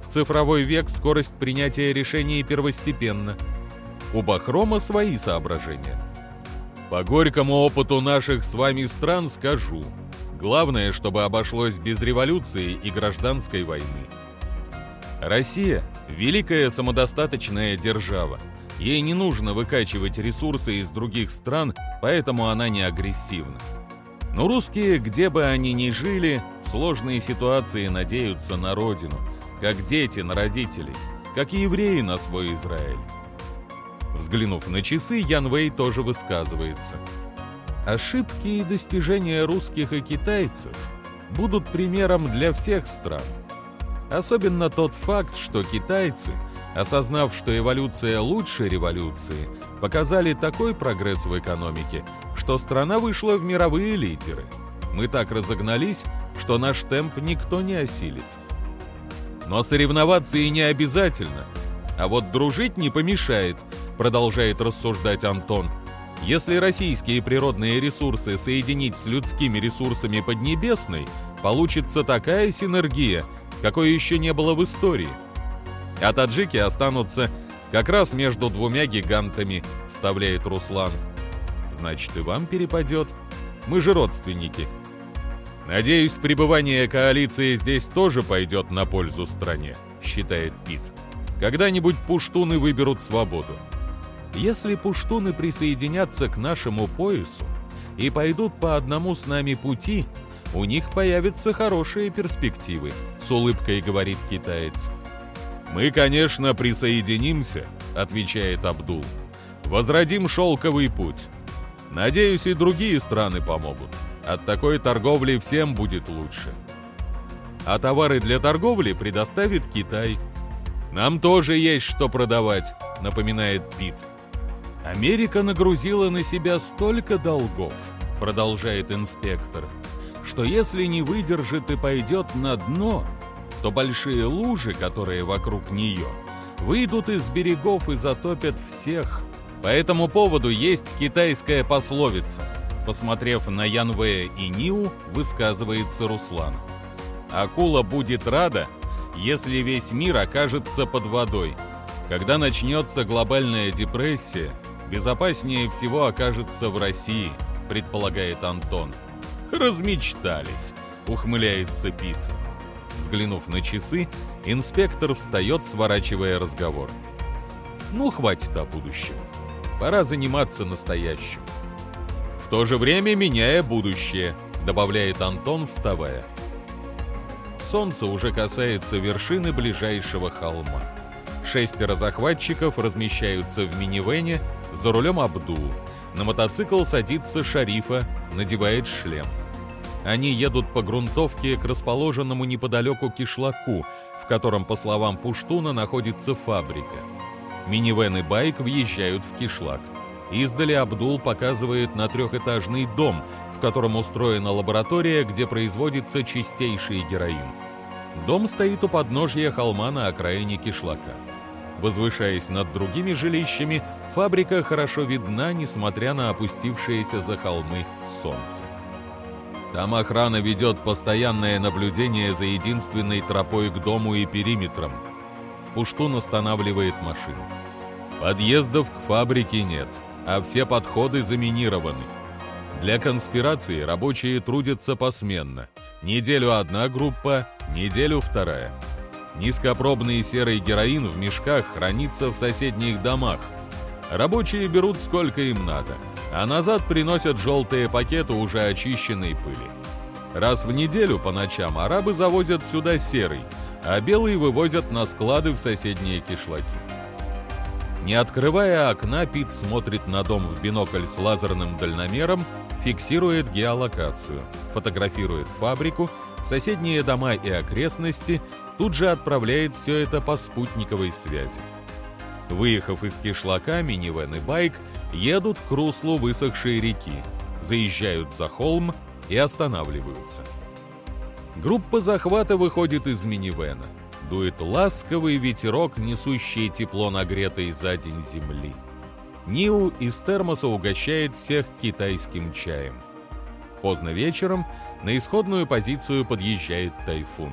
В цифровой век скорость принятия решений первостепенна. У Бахрома свои соображения. По горькому опыту наших с вами стран скажу. Главное, чтобы обошлось без революции и гражданской войны. Россия – великая самодостаточная держава. Ей не нужно выкачивать ресурсы из других стран, поэтому она не агрессивна. Но русские, где бы они ни жили, в сложные ситуации надеются на родину, как дети на родителей, как евреи на свой Израиль. Взглянув на часы, Ян Вэй тоже высказывается. Ошибки и достижения русских и китайцев будут примером для всех стран. Особенно тот факт, что китайцы, осознав, что эволюция лучше революции, показали такой прогресс в экономике, что страна вышла в мировые лидеры. Мы так разогнались, что наш темп никто не осилит. Но соревноваться и не обязательно. А вот дружить не помешает, продолжает рассуждать Антон. Если российские природные ресурсы соединить с людскими ресурсами Поднебесной, получится такая синергия, какой еще не было в истории. А таджики останутся как раз между двумя гигантами, вставляет Руслан. Значит, и вам перепадет. Мы же родственники. Надеюсь, пребывание коалиции здесь тоже пойдет на пользу стране, считает Пит. Когда-нибудь пуштуны выберут свободу. Если пуштуны присоединятся к нашему поясу и пойдут по одному с нами пути, у них появятся хорошие перспективы, с улыбкой говорит китаец. Мы, конечно, присоединимся, отвечает Абдул. Возродим шелковый путь. Надеюсь, и другие страны помогут. От такой торговли всем будет лучше. А товары для торговли предоставит Китай. Нам тоже есть что продавать, напоминает Пит. Америка нагрузила на себя столько долгов, продолжает инспектор, что если не выдержит и пойдет на дно, то большие лужи, которые вокруг нее, выйдут из берегов и затопят всех. По этому поводу есть китайская пословица – Посмотрев на Янвея и Ниу, высказывается Руслан. Акула будет рада, если весь мир окажется под водой. Когда начнется глобальная депрессия, безопаснее всего окажется в России, предполагает Антон. Размечтались, ухмыляется Пит. Взглянув на часы, инспектор встает, сворачивая разговор. Ну, хватит о будущем. Пора заниматься настоящим в то же время меняя будущее», добавляет Антон, вставая. Солнце уже касается вершины ближайшего холма. Шестеро захватчиков размещаются в минивене, за рулем Абдул. На мотоцикл садится шарифа, надевает шлем. Они едут по грунтовке к расположенному неподалеку кишлаку, в котором, по словам Пуштуна, находится фабрика. Минивэн и байк въезжают в кишлак. Издали Абдул показывает на трехэтажный дом, в котором устроена лаборатория, где производится чистейший героин. Дом стоит у подножья холма на окраине кишлака. Возвышаясь над другими жилищами, фабрика хорошо видна, несмотря на опустившееся за холмы солнце. Там охрана ведет постоянное наблюдение за единственной тропой к дому и периметром. Пуштун останавливает машину. Подъездов к фабрике нет а все подходы заминированы. Для конспирации рабочие трудятся посменно. Неделю одна группа, неделю вторая. Низкопробный серый героин в мешках хранится в соседних домах. Рабочие берут сколько им надо, а назад приносят желтые пакеты уже очищенной пыли. Раз в неделю по ночам арабы завозят сюда серый, а белый вывозят на склады в соседние кишлаки. Не открывая окна, Пит смотрит на дом в бинокль с лазерным дальномером, фиксирует геолокацию, фотографирует фабрику, соседние дома и окрестности, тут же отправляет все это по спутниковой связи. Выехав из кишлака, минивэн и байк едут к руслу высохшей реки, заезжают за холм и останавливаются. Группа захвата выходит из минивэна дует ласковый ветерок, несущий тепло нагретой за день земли. Ниу из термоса угощает всех китайским чаем. Поздно вечером на исходную позицию подъезжает тайфун.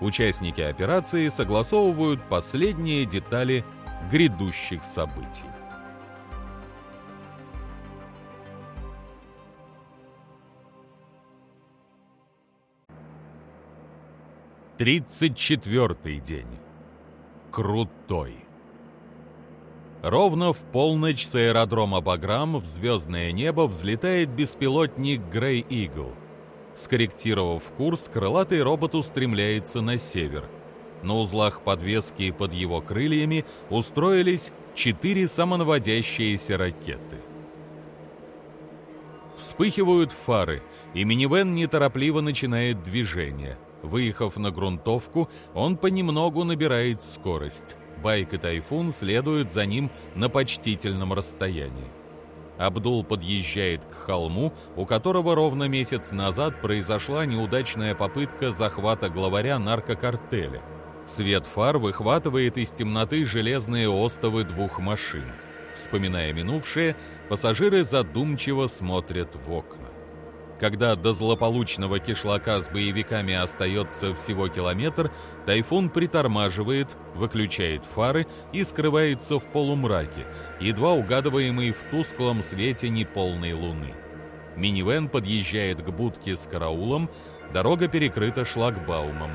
Участники операции согласовывают последние детали грядущих событий. 34 день. Крутой. Ровно в полночь с аэродрома Баграм в звездное небо взлетает беспилотник Грей Игл. Скорректировав курс, крылатый робот устремляется на север. На узлах подвески под его крыльями устроились четыре самонаводящиеся ракеты. Вспыхивают фары, и минивэн неторопливо начинает движение. Выехав на грунтовку, он понемногу набирает скорость. Байк и Тайфун следуют за ним на почтительном расстоянии. Абдул подъезжает к холму, у которого ровно месяц назад произошла неудачная попытка захвата главаря наркокартеля. Свет фар выхватывает из темноты железные остовы двух машин. Вспоминая минувшее, пассажиры задумчиво смотрят в окна. Когда до злополучного кишлака с боевиками остается всего километр, тайфун притормаживает, выключает фары и скрывается в полумраке, едва угадываемый в тусклом свете неполной луны. Минивэн подъезжает к будке с караулом, дорога перекрыта шлагбаумом.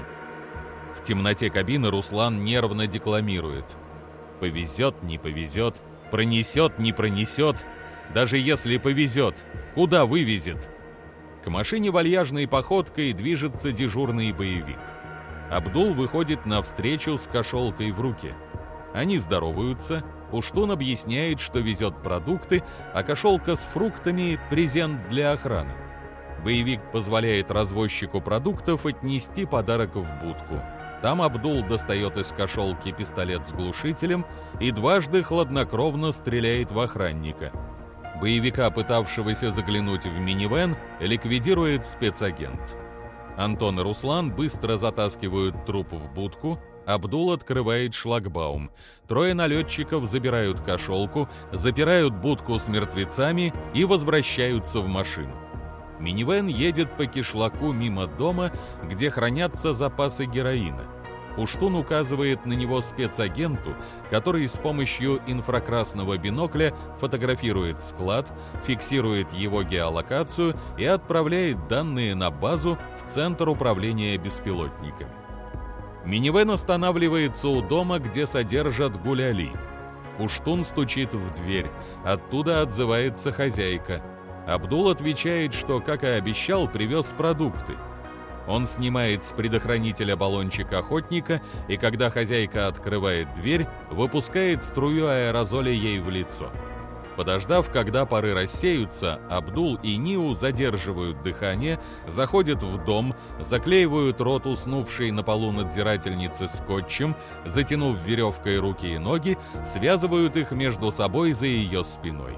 В темноте кабины Руслан нервно декламирует. «Повезет, не повезет, пронесет, не пронесет, даже если повезет, куда вывезет?» К машине вальяжной походкой движется дежурный боевик. Абдул выходит навстречу с кошелкой в руке. Они здороваются, Пуштун объясняет, что везет продукты, а кошелка с фруктами – презент для охраны. Боевик позволяет развозчику продуктов отнести подарок в будку. Там Абдул достает из кошелки пистолет с глушителем и дважды хладнокровно стреляет в охранника – Боевика, пытавшегося заглянуть в минивэн, ликвидирует спецагент. Антон и Руслан быстро затаскивают труп в будку, Абдул открывает шлагбаум. Трое налетчиков забирают кошелку, запирают будку с мертвецами и возвращаются в машину. Минивэн едет по кишлаку мимо дома, где хранятся запасы героина. Пуштун указывает на него спецагенту, который с помощью инфракрасного бинокля фотографирует склад, фиксирует его геолокацию и отправляет данные на базу в Центр управления беспилотниками. Минивэн останавливается у дома, где содержат гуляли. Пуштун стучит в дверь, оттуда отзывается хозяйка. Абдул отвечает, что, как и обещал, привез продукты – он снимает с предохранителя баллончик охотника, и когда хозяйка открывает дверь, выпускает струю аэрозоля ей в лицо. Подождав, когда пары рассеются, Абдул и Ниу задерживают дыхание, заходят в дом, заклеивают рот уснувшей на полу надзирательницы скотчем, затянув веревкой руки и ноги, связывают их между собой за ее спиной.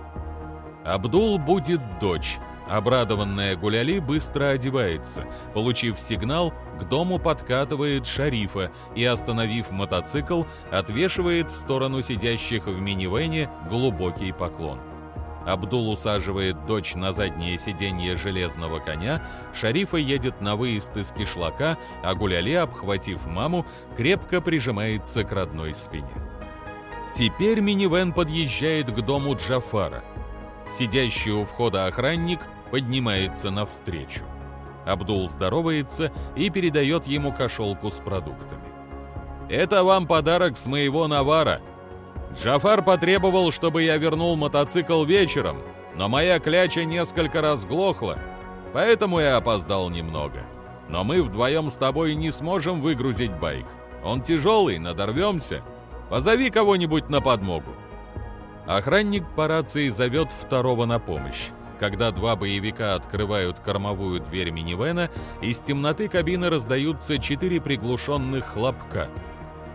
Абдул будет дочь, Обрадованная Гуляли быстро одевается. Получив сигнал, к дому подкатывает шарифа и, остановив мотоцикл, отвешивает в сторону сидящих в минивэне глубокий поклон. Абдул усаживает дочь на заднее сиденье железного коня, Шарифа едет на выезд из кишлака, а Гуляли, обхватив маму, крепко прижимается к родной спине. Теперь минивэн подъезжает к дому Джафара. Сидящий у входа охранник поднимается навстречу. Абдул здоровается и передает ему кошелку с продуктами. «Это вам подарок с моего навара. Джафар потребовал, чтобы я вернул мотоцикл вечером, но моя кляча несколько раз глохла, поэтому я опоздал немного. Но мы вдвоем с тобой не сможем выгрузить байк. Он тяжелый, надорвемся. Позови кого-нибудь на подмогу». Охранник по рации зовет второго на помощь. Когда два боевика открывают кормовую дверь минивэна, из темноты кабины раздаются четыре приглушенных хлопка.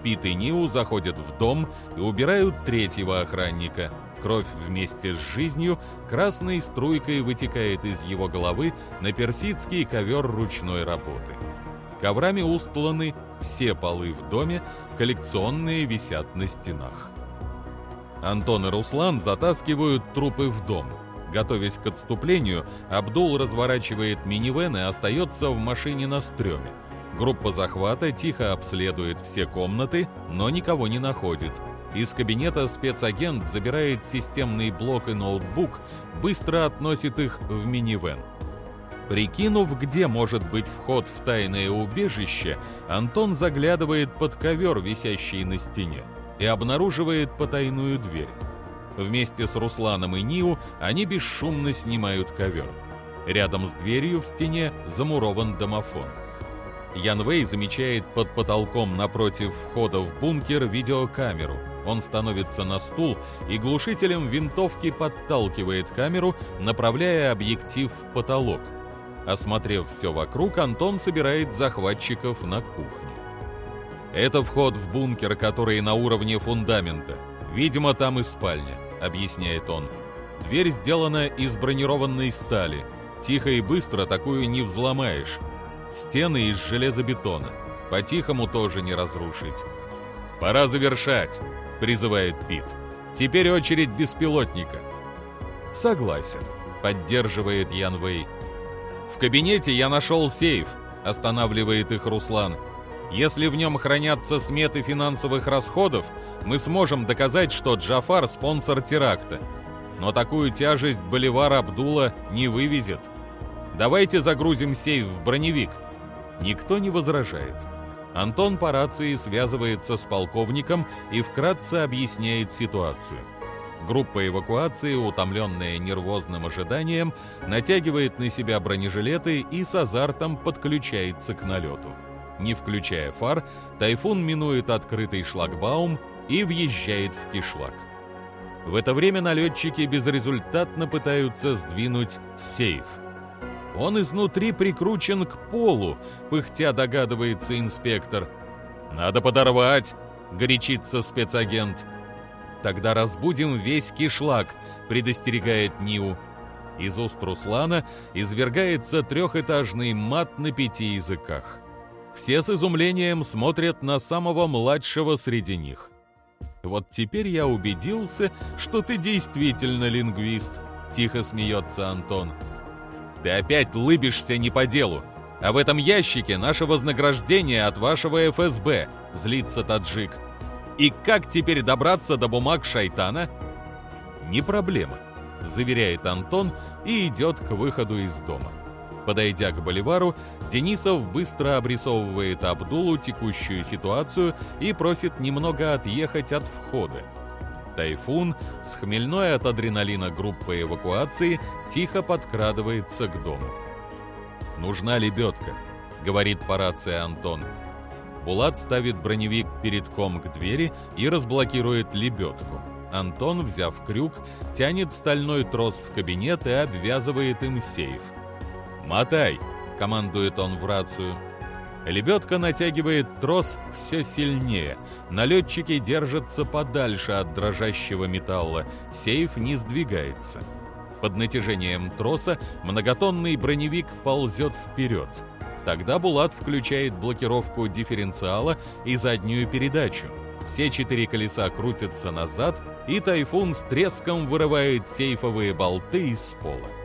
Пит и Ниу заходят в дом и убирают третьего охранника. Кровь вместе с жизнью красной струйкой вытекает из его головы на персидский ковер ручной работы. Коврами устланы все полы в доме, коллекционные висят на стенах. Антон и Руслан затаскивают трупы в дом – Готовясь к отступлению, Абдул разворачивает минивэн и остается в машине на стреме. Группа захвата тихо обследует все комнаты, но никого не находит. Из кабинета спецагент забирает системный блок и ноутбук, быстро относит их в минивэн. Прикинув, где может быть вход в тайное убежище, Антон заглядывает под ковер, висящий на стене, и обнаруживает потайную дверь. Вместе с Русланом и Ниу они бесшумно снимают ковер. Рядом с дверью в стене замурован домофон. Ян Вэй замечает под потолком напротив входа в бункер видеокамеру. Он становится на стул и глушителем винтовки подталкивает камеру, направляя объектив в потолок. Осмотрев все вокруг, Антон собирает захватчиков на кухне. Это вход в бункер, который на уровне фундамента. Видимо, там и спальня, объясняет он. Дверь сделана из бронированной стали. Тихо и быстро такую не взломаешь. Стены из железобетона. По-тихому тоже не разрушить. «Пора завершать», — призывает Пит. «Теперь очередь беспилотника». «Согласен», — поддерживает Ян Вэй. «В кабинете я нашел сейф», — останавливает их Руслан. «Если в нем хранятся сметы финансовых расходов, мы сможем доказать, что Джафар — спонсор теракта. Но такую тяжесть Боливар Абдула не вывезет. Давайте загрузим сейф в броневик». Никто не возражает. Антон по рации связывается с полковником и вкратце объясняет ситуацию. Группа эвакуации, утомленная нервозным ожиданием, натягивает на себя бронежилеты и с азартом подключается к налету. Не включая фар, «Тайфун» минует открытый шлагбаум и въезжает в кишлак. В это время налетчики безрезультатно пытаются сдвинуть сейф – он изнутри прикручен к полу, пыхтя догадывается инспектор. «Надо подорвать!» — горячится спецагент. «Тогда разбудим весь кишлак», — предостерегает Ниу. Из уст Руслана извергается трехэтажный мат на пяти языках. Все с изумлением смотрят на самого младшего среди них. «Вот теперь я убедился, что ты действительно лингвист», — тихо смеется Антон. Ты опять лыбишься не по делу. А в этом ящике наше вознаграждение от вашего ФСБ, злится таджик. И как теперь добраться до бумаг шайтана? Не проблема, заверяет Антон и идет к выходу из дома. Подойдя к Боливару, Денисов быстро обрисовывает Абдулу текущую ситуацию и просит немного отъехать от входа. Тайфун с хмельной от адреналина группой эвакуации тихо подкрадывается к дому. «Нужна лебедка», — говорит по рации Антон. Булат ставит броневик перед ком к двери и разблокирует лебедку. Антон, взяв крюк, тянет стальной трос в кабинет и обвязывает им сейф. «Мотай!» — командует он в рацию. Лебедка натягивает трос все сильнее. Налетчики держатся подальше от дрожащего металла. Сейф не сдвигается. Под натяжением троса многотонный броневик ползет вперед. Тогда Булат включает блокировку дифференциала и заднюю передачу. Все четыре колеса крутятся назад, и тайфун с треском вырывает сейфовые болты из пола.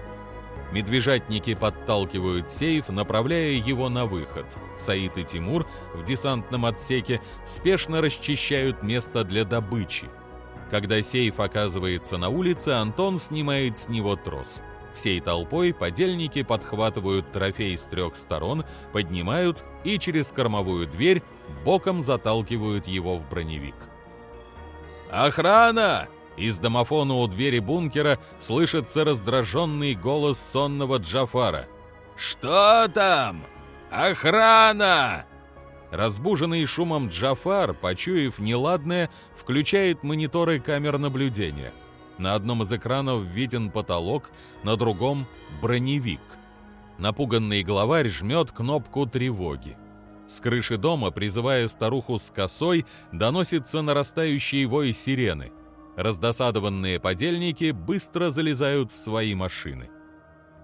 Медвежатники подталкивают сейф, направляя его на выход. Саид и Тимур в десантном отсеке спешно расчищают место для добычи. Когда сейф оказывается на улице, Антон снимает с него трос. Всей толпой подельники подхватывают трофей с трех сторон, поднимают и через кормовую дверь боком заталкивают его в броневик. «Охрана!» Из домофона у двери бункера слышится раздраженный голос сонного Джафара. «Что там? Охрана!» Разбуженный шумом Джафар, почуяв неладное, включает мониторы камер наблюдения. На одном из экранов виден потолок, на другом — броневик. Напуганный главарь жмет кнопку тревоги. С крыши дома, призывая старуху с косой, доносится нарастающий вой сирены — Раздосадованные подельники быстро залезают в свои машины.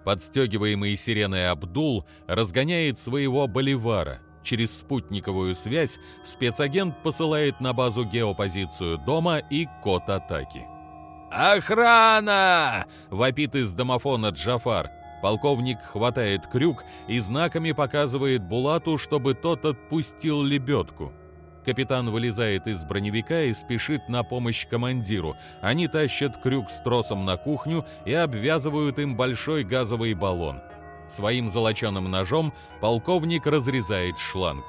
Подстегиваемый сиреной Абдул разгоняет своего боливара. Через спутниковую связь спецагент посылает на базу геопозицию дома и код атаки. «Охрана!» — вопит из домофона Джафар. Полковник хватает крюк и знаками показывает Булату, чтобы тот отпустил лебедку. Капитан вылезает из броневика и спешит на помощь командиру. Они тащат крюк с тросом на кухню и обвязывают им большой газовый баллон. Своим золоченым ножом полковник разрезает шланг.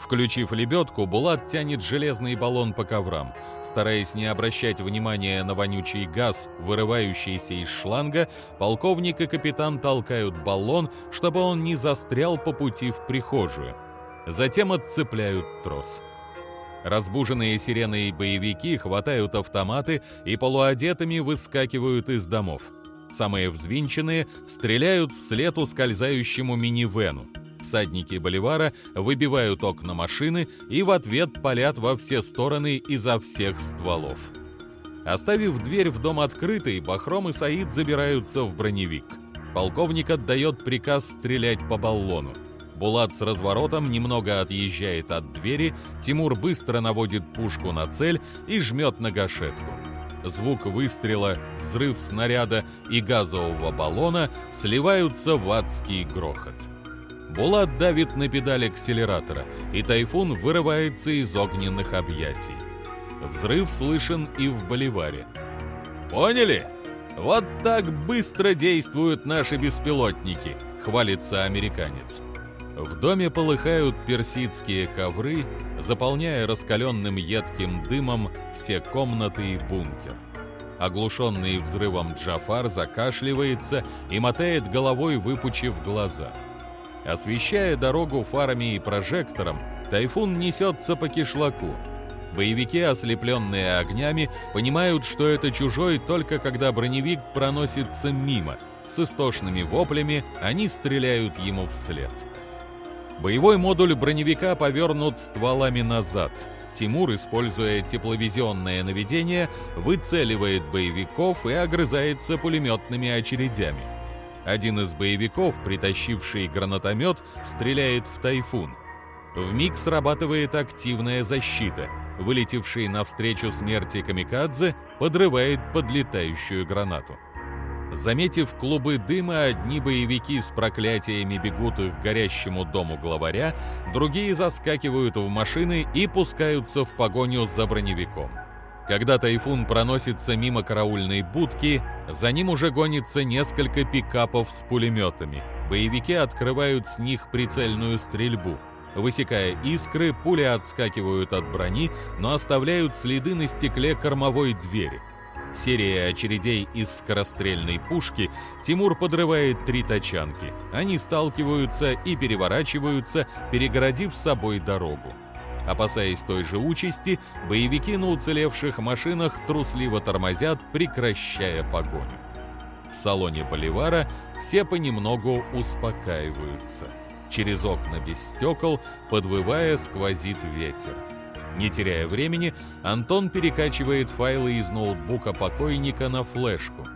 Включив лебедку, Булат тянет железный баллон по коврам. Стараясь не обращать внимания на вонючий газ, вырывающийся из шланга, полковник и капитан толкают баллон, чтобы он не застрял по пути в прихожую. затем отцепляют трос. Разбуженные сиреной боевики хватают автоматы и полуодетыми выскакивают из домов. Самые взвинченные стреляют вслед ускользающему минивену. Всадники Боливара выбивают окна машины и в ответ палят во все стороны изо всех стволов. Оставив дверь в дом открытой, Бахром и Саид забираются в броневик. Полковник отдает приказ стрелять по баллону. Булат с разворотом немного отъезжает от двери, Тимур быстро наводит пушку на цель и жмет на гашетку. Звук выстрела, взрыв снаряда и газового баллона сливаются в адский грохот. Булат давит на педаль акселератора, и тайфун вырывается из огненных объятий. Взрыв слышен и в Боливаре. «Поняли? Вот так быстро действуют наши беспилотники», — хвалится американец. В доме полыхают персидские ковры, заполняя раскаленным едким дымом все комнаты и бункер. Оглушенный взрывом Джафар закашливается и мотает головой, выпучив глаза. Освещая дорогу фарами и прожектором, тайфун несется по кишлаку — Боевики, ослепленные огнями, понимают, что это чужой только когда броневик проносится мимо. С истошными воплями они стреляют ему вслед. Боевой модуль броневика повернут стволами назад. Тимур, используя тепловизионное наведение, выцеливает боевиков и огрызается пулеметными очередями. Один из боевиков, притащивший гранатомет, стреляет в «Тайфун». В миг срабатывает активная защита — вылетевший навстречу смерти камикадзе, подрывает подлетающую гранату. Заметив клубы дыма, одни боевики с проклятиями бегут к горящему дому главаря, другие заскакивают в машины и пускаются в погоню за броневиком. Когда тайфун проносится мимо караульной будки, за ним уже гонится несколько пикапов с пулеметами. Боевики открывают с них прицельную стрельбу – Высекая искры, пули отскакивают от брони, но оставляют следы на стекле кормовой двери. Серия очередей из скорострельной пушки Тимур подрывает три тачанки. Они сталкиваются и переворачиваются, перегородив с собой дорогу. Опасаясь той же участи, боевики на уцелевших машинах трусливо тормозят, прекращая погоню. В салоне Боливара все понемногу успокаиваются. Через окна без стекол, подвывая, сквозит ветер. Не теряя времени, Антон перекачивает файлы из ноутбука покойника на флешку.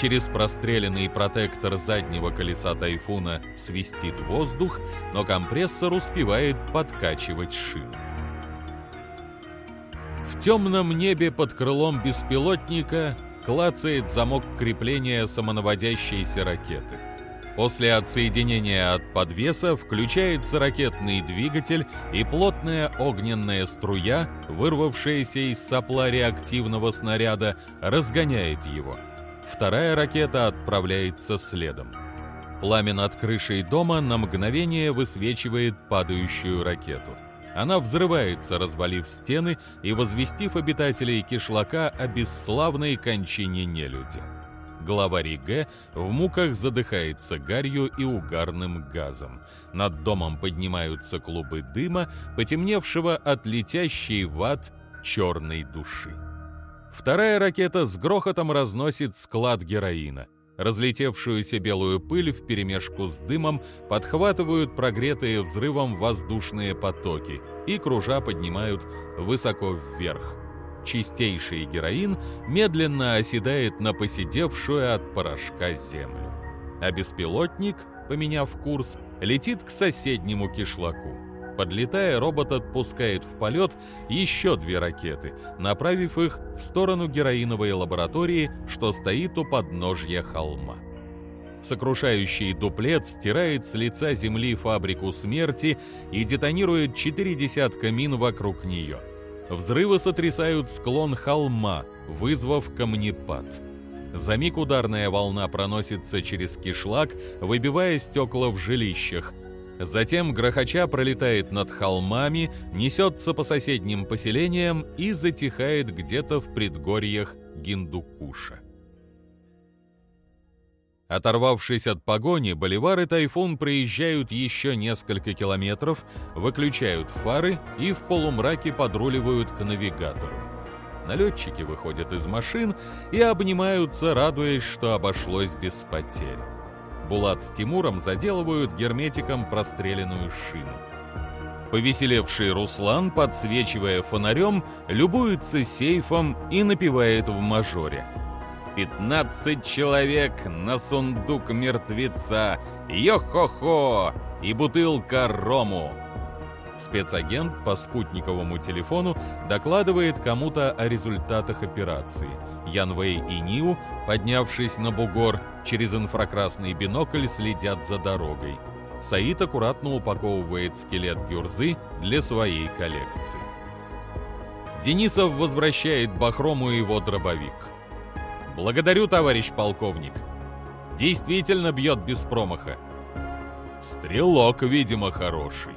Через простреленный протектор заднего колеса тайфуна свистит воздух, но компрессор успевает подкачивать шину. В темном небе под крылом беспилотника клацает замок крепления самонаводящейся ракеты. После отсоединения от подвеса включается ракетный двигатель и плотная огненная струя, вырвавшаяся из сопла реактивного снаряда, разгоняет его. Вторая ракета отправляется следом. Пламя над крышей дома на мгновение высвечивает падающую ракету. Она взрывается, развалив стены и возвестив обитателей кишлака о бесславной кончине нелюдя главарь Г в муках задыхается гарью и угарным газом. Над домом поднимаются клубы дыма, потемневшего от летящей в ад черной души. Вторая ракета с грохотом разносит склад героина. Разлетевшуюся белую пыль вперемешку с дымом подхватывают прогретые взрывом воздушные потоки и, кружа, поднимают высоко вверх чистейший героин медленно оседает на посидевшую от порошка землю. А беспилотник, поменяв курс, летит к соседнему кишлаку. Подлетая, робот отпускает в полет еще две ракеты, направив их в сторону героиновой лаборатории, что стоит у подножья холма. Сокрушающий дуплет стирает с лица земли фабрику смерти и детонирует четыре десятка мин вокруг нее – Взрывы сотрясают склон холма, вызвав камнепад. За миг ударная волна проносится через кишлак, выбивая стекла в жилищах. Затем грохоча пролетает над холмами, несется по соседним поселениям и затихает где-то в предгорьях Гиндукуша. Оторвавшись от погони, Боливар и Тайфун проезжают еще несколько километров, выключают фары и в полумраке подруливают к навигатору. Налетчики выходят из машин и обнимаются, радуясь, что обошлось без потерь. Булат с Тимуром заделывают герметиком простреленную шину. Повеселевший Руслан, подсвечивая фонарем, любуется сейфом и напевает в мажоре. «Пятнадцать человек на сундук мертвеца! Йо-хо-хо! И бутылка рому!» Спецагент по спутниковому телефону докладывает кому-то о результатах операции. Янвей и Ниу, поднявшись на бугор, через инфракрасный бинокль следят за дорогой. Саид аккуратно упаковывает скелет Гюрзы для своей коллекции. Денисов возвращает Бахрому его дробовик. «Благодарю, товарищ полковник. Действительно бьет без промаха. Стрелок, видимо, хороший.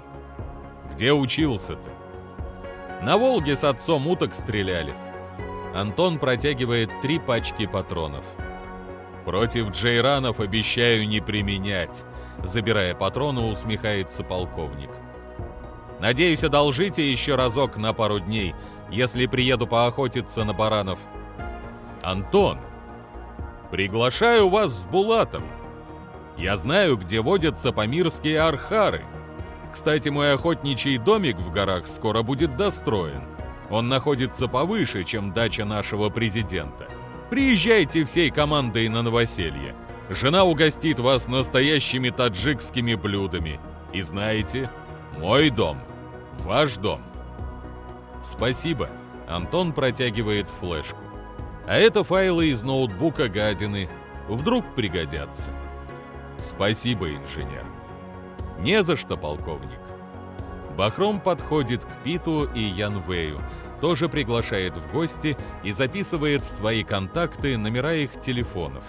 Где учился-то? На Волге с отцом уток стреляли. Антон протягивает три пачки патронов. Против джейранов обещаю не применять. Забирая патроны, усмехается полковник. Надеюсь, одолжите еще разок на пару дней, если приеду поохотиться на баранов. Антон, приглашаю вас с Булатом. Я знаю, где водятся памирские архары. Кстати, мой охотничий домик в горах скоро будет достроен. Он находится повыше, чем дача нашего президента. Приезжайте всей командой на новоселье. Жена угостит вас настоящими таджикскими блюдами. И знаете, мой дом, ваш дом. Спасибо. Антон протягивает флешку. А это файлы из ноутбука гадины. Вдруг пригодятся. Спасибо, инженер. Не за что, полковник. Бахром подходит к Питу и Янвею, тоже приглашает в гости и записывает в свои контакты номера их телефонов.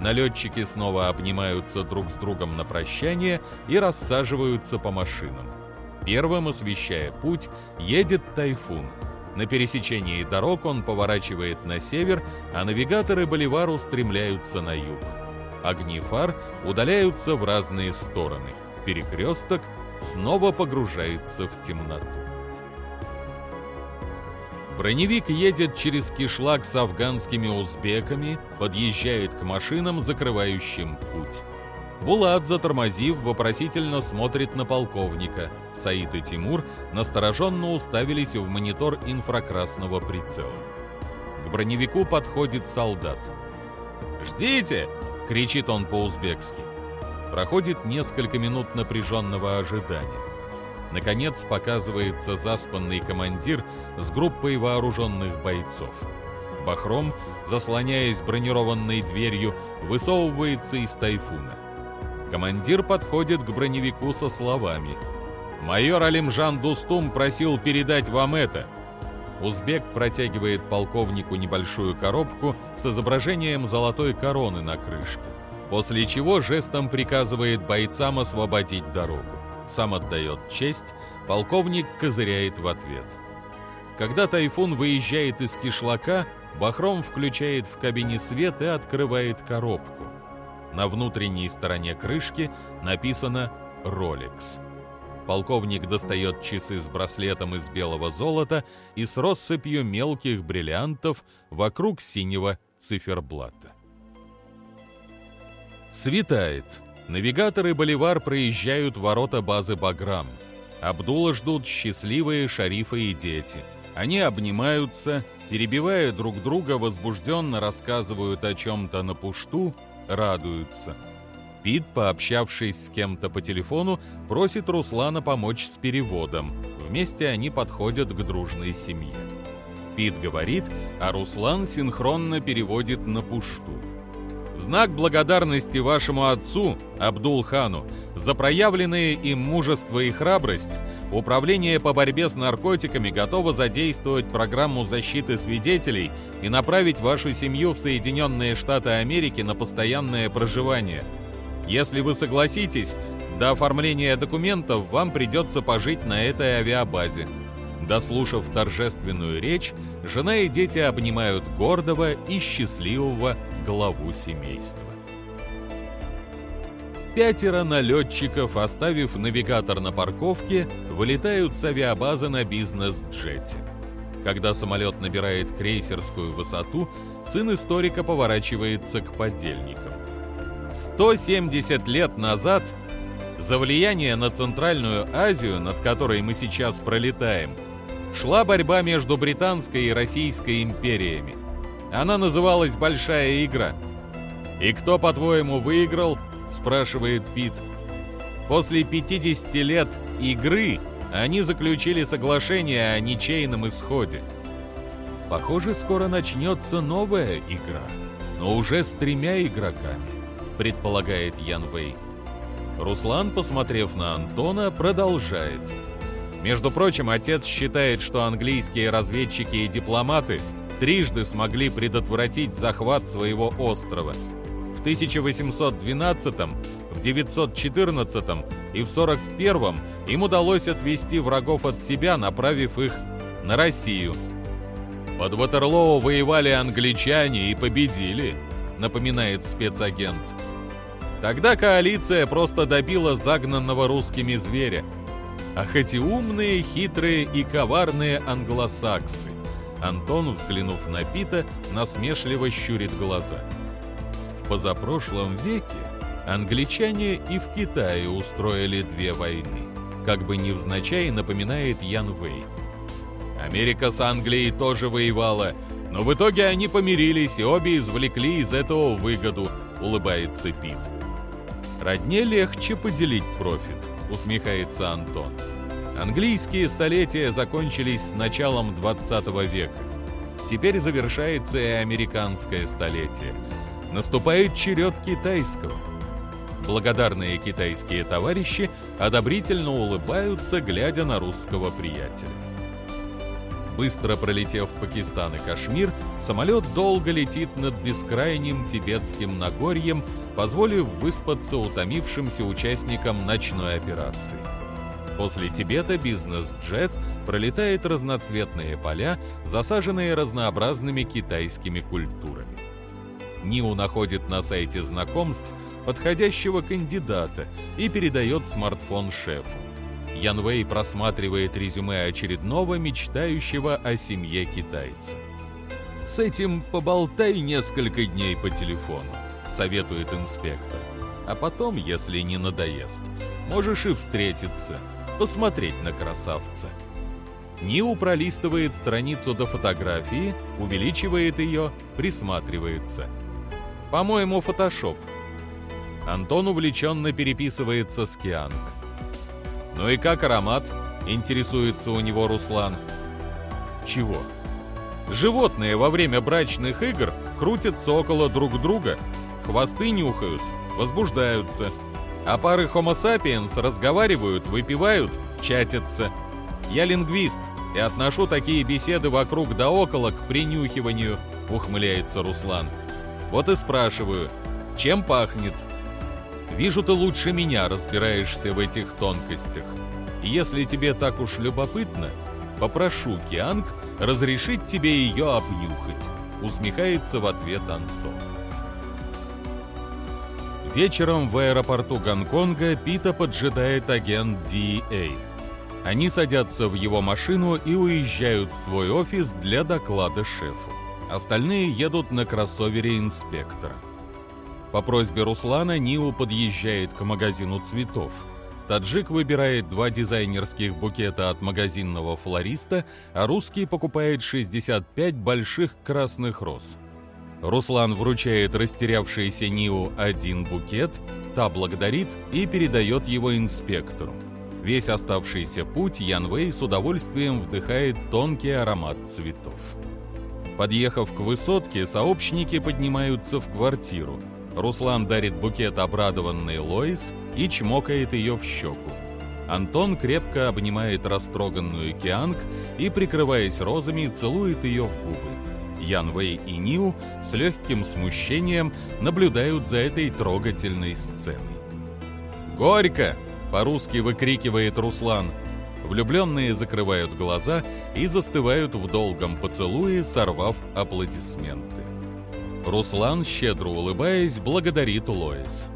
Налетчики снова обнимаются друг с другом на прощание и рассаживаются по машинам. Первым, освещая путь, едет Тайфун. На пересечении дорог он поворачивает на север, а навигаторы Боливар устремляются на юг. Огни фар удаляются в разные стороны. Перекресток снова погружается в темноту. Броневик едет через кишлак с афганскими узбеками, подъезжает к машинам, закрывающим путь. Булат, затормозив, вопросительно смотрит на полковника. Саид и Тимур настороженно уставились в монитор инфракрасного прицела. К броневику подходит солдат. «Ждите!» — кричит он по-узбекски. Проходит несколько минут напряженного ожидания. Наконец показывается заспанный командир с группой вооруженных бойцов. Бахром, заслоняясь бронированной дверью, высовывается из тайфуна. Командир подходит к броневику со словами «Майор Алимжан Дустум просил передать вам это». Узбек протягивает полковнику небольшую коробку с изображением золотой короны на крышке, после чего жестом приказывает бойцам освободить дорогу сам отдает честь, полковник козыряет в ответ. Когда тайфун выезжает из кишлака, Бахром включает в кабине свет и открывает коробку. На внутренней стороне крышки написано «Ролекс». Полковник достает часы с браслетом из белого золота и с россыпью мелких бриллиантов вокруг синего циферблата. Светает. Навигаторы Боливар проезжают ворота базы Баграм. Абдула ждут счастливые шарифы и дети. Они обнимаются, перебивая друг друга, возбужденно рассказывают о чем-то на пушту, радуются. Пит, пообщавшись с кем-то по телефону, просит Руслана помочь с переводом. Вместе они подходят к дружной семье. Пит говорит, а Руслан синхронно переводит на пушту. В знак благодарности вашему отцу, Абдул-хану, за проявленные им мужество и храбрость, Управление по борьбе с наркотиками готово задействовать программу защиты свидетелей и направить вашу семью в Соединенные Штаты Америки на постоянное проживание. Если вы согласитесь, до оформления документов вам придется пожить на этой авиабазе. Дослушав торжественную речь, жена и дети обнимают гордого и счастливого главу семейства. Пятеро налетчиков, оставив навигатор на парковке, вылетают с авиабазы на бизнес-джете. Когда самолет набирает крейсерскую высоту, сын историка поворачивается к подельникам. 170 лет назад за влияние на Центральную Азию, над которой мы сейчас пролетаем, шла борьба между Британской и Российской империями. Она называлась «Большая игра». И кто, по-твоему, выиграл? спрашивает Пит. После 50 лет игры они заключили соглашение о ничейном исходе. Похоже, скоро начнется новая игра, но уже с тремя игроками, предполагает Ян Вэй. Руслан, посмотрев на Антона, продолжает. Между прочим, отец считает, что английские разведчики и дипломаты трижды смогли предотвратить захват своего острова – 1812, в 914 и в 41 им удалось отвести врагов от себя, направив их на Россию. Под Ватерлоу воевали англичане и победили, напоминает спецагент. Тогда коалиция просто добила загнанного русскими зверя. Ах эти умные, хитрые и коварные англосаксы. Антон, взглянув на Пита, насмешливо щурит глаза позапрошлом веке англичане и в Китае устроили две войны, как бы невзначай напоминает Ян Вэй. Америка с Англией тоже воевала, но в итоге они помирились и обе извлекли из этого выгоду, улыбается Пит. Родне легче поделить профит, усмехается Антон. Английские столетия закончились с началом 20 века. Теперь завершается и американское столетие – наступает черед китайского. Благодарные китайские товарищи одобрительно улыбаются, глядя на русского приятеля. Быстро пролетев Пакистан и Кашмир, самолет долго летит над бескрайним тибетским Нагорьем, позволив выспаться утомившимся участникам ночной операции. После Тибета бизнес-джет пролетает разноцветные поля, засаженные разнообразными китайскими культурами. Ниу находит на сайте знакомств подходящего кандидата и передает смартфон шефу. Янвей просматривает резюме очередного мечтающего о семье китайца. «С этим поболтай несколько дней по телефону», — советует инспектор. «А потом, если не надоест, можешь и встретиться, посмотреть на красавца». Ниу пролистывает страницу до фотографии, увеличивает ее, присматривается — по-моему, фотошоп. Антон увлеченно переписывается с Кианг. «Ну и как аромат?» — интересуется у него Руслан. «Чего?» «Животные во время брачных игр крутятся около друг друга, хвосты нюхают, возбуждаются, а пары Homo sapiens разговаривают, выпивают, чатятся. Я лингвист и отношу такие беседы вокруг да около к принюхиванию», — ухмыляется Руслан. Вот и спрашиваю, чем пахнет? Вижу, ты лучше меня разбираешься в этих тонкостях. Если тебе так уж любопытно, попрошу Кианг разрешить тебе ее обнюхать. Усмехается в ответ Антон. Вечером в аэропорту Гонконга Пита поджидает агент DEA. Они садятся в его машину и уезжают в свой офис для доклада шефу. Остальные едут на кроссовере инспектора. По просьбе Руслана Ниу подъезжает к магазину цветов. Таджик выбирает два дизайнерских букета от магазинного флориста, а русский покупает 65 больших красных роз. Руслан вручает растерявшейся Ниу один букет, та благодарит и передает его инспектору. Весь оставшийся путь Ян Вэй с удовольствием вдыхает тонкий аромат цветов. Подъехав к высотке, сообщники поднимаются в квартиру. Руслан дарит букет обрадованной Лоис и чмокает ее в щеку. Антон крепко обнимает растроганную Кианг и, прикрываясь розами, целует ее в губы. Ян Вэй и Ниу с легким смущением наблюдают за этой трогательной сценой. «Горько!» — по-русски выкрикивает Руслан — Влюбленные закрывают глаза и застывают в долгом поцелуе, сорвав аплодисменты. Руслан, щедро улыбаясь, благодарит Лоис.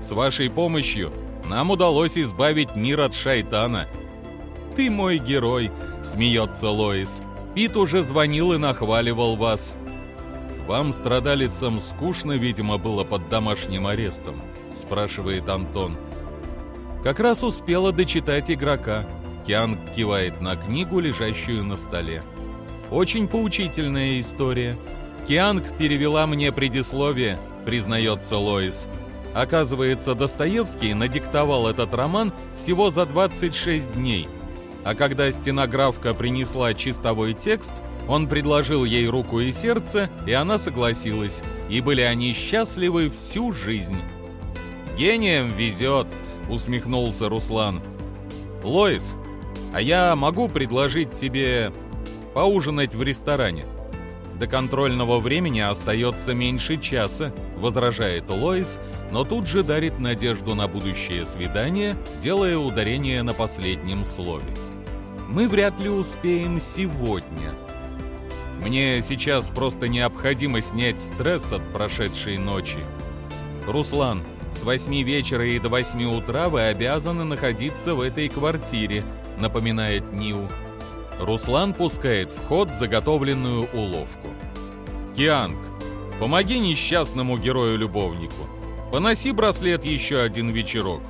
С вашей помощью нам удалось избавить мир от шайтана. Ты мой герой, смеется Лоис. Пит уже звонил и нахваливал вас. Вам, страдалицам, скучно, видимо, было под домашним арестом, спрашивает Антон. Как раз успела дочитать игрока. Кианг кивает на книгу, лежащую на столе. Очень поучительная история. Кианг перевела мне предисловие, признается Лоис. Оказывается, Достоевский надиктовал этот роман всего за 26 дней. А когда стенографка принесла чистовой текст, он предложил ей руку и сердце, и она согласилась. И были они счастливы всю жизнь. «Гением везет», — усмехнулся Руслан. «Лоис, а я могу предложить тебе поужинать в ресторане?» До контрольного времени остается меньше часа, возражает Лоис, но тут же дарит надежду на будущее свидание, делая ударение на последнем слове. Мы вряд ли успеем сегодня. Мне сейчас просто необходимо снять стресс от прошедшей ночи. Руслан, с 8 вечера и до 8 утра вы обязаны находиться в этой квартире, напоминает Нил. Руслан пускает в ход заготовленную уловку. «Кианг, помоги несчастному герою-любовнику. Поноси браслет еще один вечерок.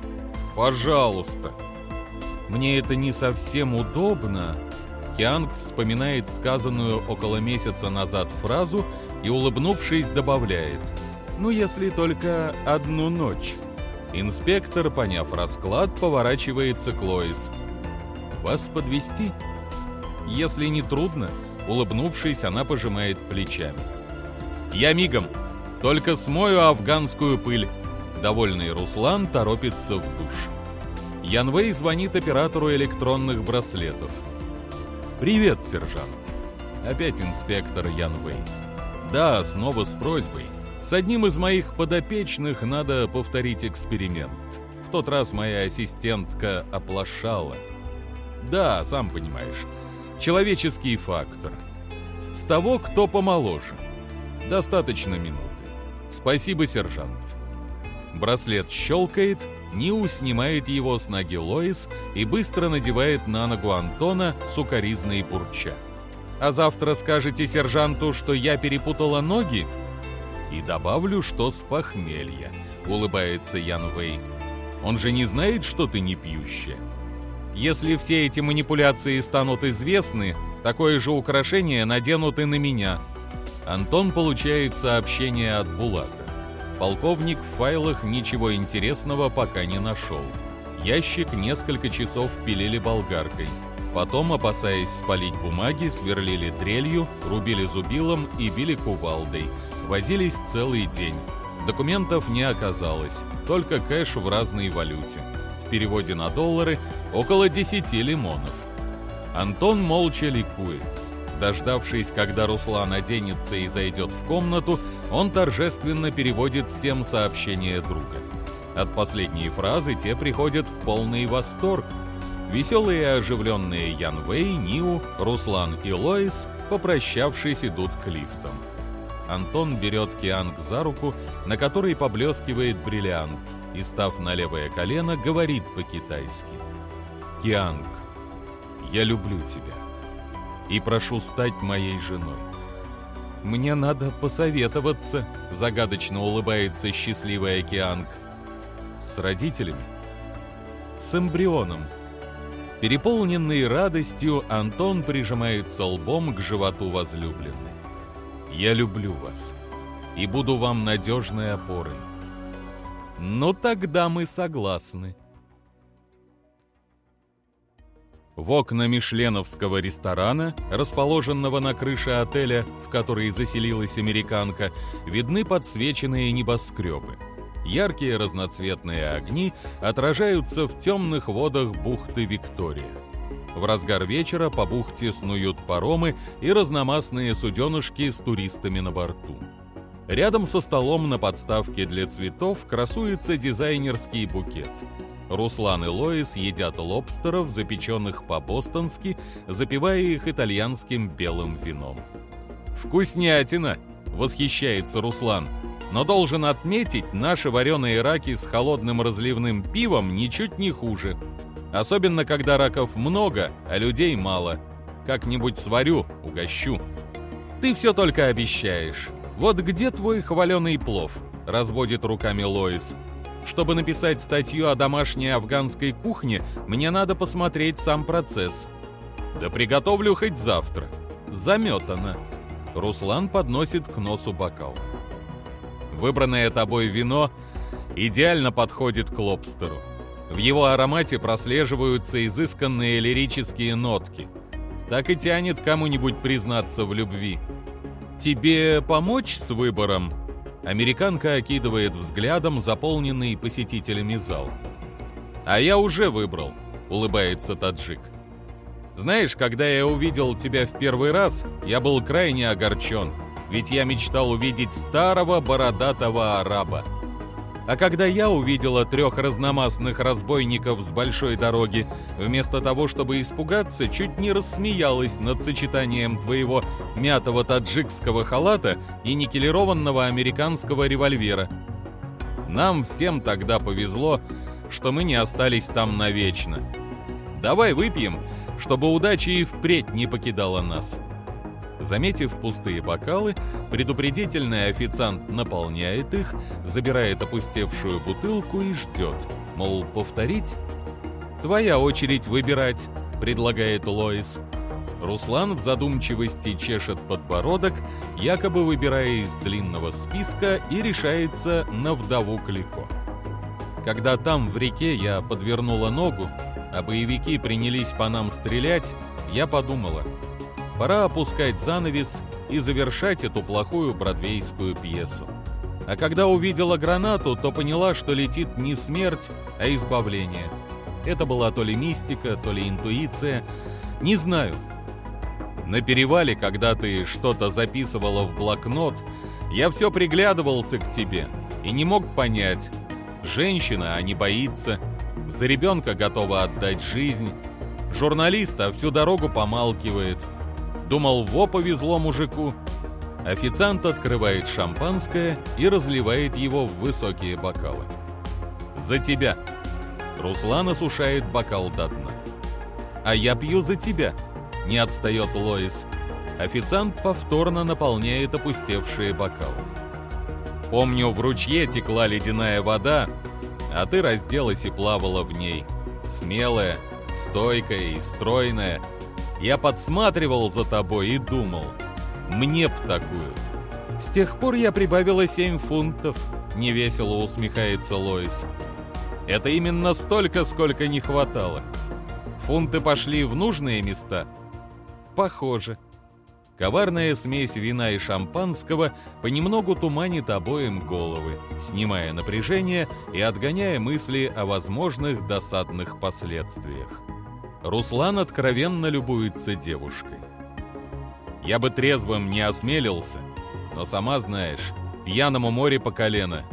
Пожалуйста». «Мне это не совсем удобно», Кианг вспоминает сказанную около месяца назад фразу и, улыбнувшись, добавляет «Ну, если только одну ночь». Инспектор, поняв расклад, поворачивается к Лоис. «Вас подвести? Если не трудно, улыбнувшись, она пожимает плечами. «Я мигом, только смою афганскую пыль». Довольный Руслан торопится в душ. Янвей звонит оператору электронных браслетов. «Привет, сержант». Опять инспектор Янвей. «Да, снова с просьбой. С одним из моих подопечных надо повторить эксперимент. В тот раз моя ассистентка оплошала. Да, сам понимаешь, человеческий фактор. С того, кто помоложе. Достаточно минуты. Спасибо, сержант. Браслет щелкает, Ниу снимает его с ноги Лоис и быстро надевает на ногу Антона сукоризной бурча. «А завтра скажете сержанту, что я перепутала ноги?» «И добавлю, что с похмелья», — улыбается Ян Вэй. «Он же не знает, что ты не пьющая». Если все эти манипуляции станут известны, такое же украшение наденут и на меня. Антон получает сообщение от Булата. Полковник в файлах ничего интересного пока не нашел. Ящик несколько часов пилили болгаркой. Потом, опасаясь спалить бумаги, сверлили дрелью, рубили зубилом и били кувалдой. Возились целый день. Документов не оказалось, только кэш в разной валюте в переводе на доллары около 10 лимонов. Антон молча ликует. Дождавшись, когда Руслан оденется и зайдет в комнату, он торжественно переводит всем сообщения друга. От последней фразы те приходят в полный восторг. Веселые и оживленные Ян Вэй, Ниу, Руслан и Лоис, попрощавшись, идут к лифтам. Антон берет Кианг за руку, на которой поблескивает бриллиант – и, став на левое колено, говорит по-китайски. «Кианг, я люблю тебя и прошу стать моей женой». «Мне надо посоветоваться», — загадочно улыбается счастливая Кианг. «С родителями?» «С эмбрионом». Переполненный радостью, Антон прижимается лбом к животу возлюбленной. «Я люблю вас и буду вам надежной опорой. Ну тогда мы согласны. В окна мишленовского ресторана, расположенного на крыше отеля, в который заселилась американка, видны подсвеченные небоскребы. Яркие разноцветные огни отражаются в темных водах бухты Виктория. В разгар вечера по бухте снуют паромы и разномастные суденышки с туристами на борту. Рядом со столом на подставке для цветов красуется дизайнерский букет. Руслан и Лоис едят лобстеров, запеченных по-бостонски, запивая их итальянским белым вином. «Вкуснятина!» — восхищается Руслан. Но должен отметить, наши вареные раки с холодным разливным пивом ничуть не хуже. Особенно, когда раков много, а людей мало. Как-нибудь сварю, угощу. Ты все только обещаешь. Вот где твой хваленый плов? Разводит руками Лоис. Чтобы написать статью о домашней афганской кухне, мне надо посмотреть сам процесс. Да приготовлю хоть завтра. Заметано. Руслан подносит к носу бокал. Выбранное тобой вино идеально подходит к лобстеру. В его аромате прослеживаются изысканные лирические нотки. Так и тянет кому-нибудь признаться в любви. «Тебе помочь с выбором?» Американка окидывает взглядом заполненный посетителями зал. «А я уже выбрал», — улыбается таджик. «Знаешь, когда я увидел тебя в первый раз, я был крайне огорчен, ведь я мечтал увидеть старого бородатого араба. А когда я увидела трех разномастных разбойников с большой дороги, вместо того, чтобы испугаться, чуть не рассмеялась над сочетанием твоего мятого таджикского халата и никелированного американского револьвера. Нам всем тогда повезло, что мы не остались там навечно. Давай выпьем, чтобы удача и впредь не покидала нас. Заметив пустые бокалы, предупредительный официант наполняет их, забирает опустевшую бутылку и ждет. Мол, повторить? «Твоя очередь выбирать», — предлагает Лоис. Руслан в задумчивости чешет подбородок, якобы выбирая из длинного списка и решается на вдову Клико. Когда там, в реке, я подвернула ногу, а боевики принялись по нам стрелять, я подумала — Пора опускать занавес и завершать эту плохую бродвейскую пьесу. А когда увидела гранату, то поняла, что летит не смерть, а избавление. Это была то ли мистика, то ли интуиция, не знаю. На перевале, когда ты что-то записывала в блокнот, я все приглядывался к тебе и не мог понять, женщина, а не боится, за ребенка готова отдать жизнь, журналист, а всю дорогу помалкивает – Думал, во повезло мужику. Официант открывает шампанское и разливает его в высокие бокалы. «За тебя!» Руслан осушает бокал до дна. «А я пью за тебя!» Не отстает Лоис. Официант повторно наполняет опустевшие бокалы. «Помню, в ручье текла ледяная вода, а ты разделась и плавала в ней. Смелая, стойкая и стройная — я подсматривал за тобой и думал, мне б такую. С тех пор я прибавила 7 фунтов, невесело усмехается Лоис. Это именно столько, сколько не хватало. Фунты пошли в нужные места? Похоже. Коварная смесь вина и шампанского понемногу туманит обоим головы, снимая напряжение и отгоняя мысли о возможных досадных последствиях. Руслан откровенно любуется девушкой. Я бы трезвым не осмелился, но сама знаешь, пьяному море по колено,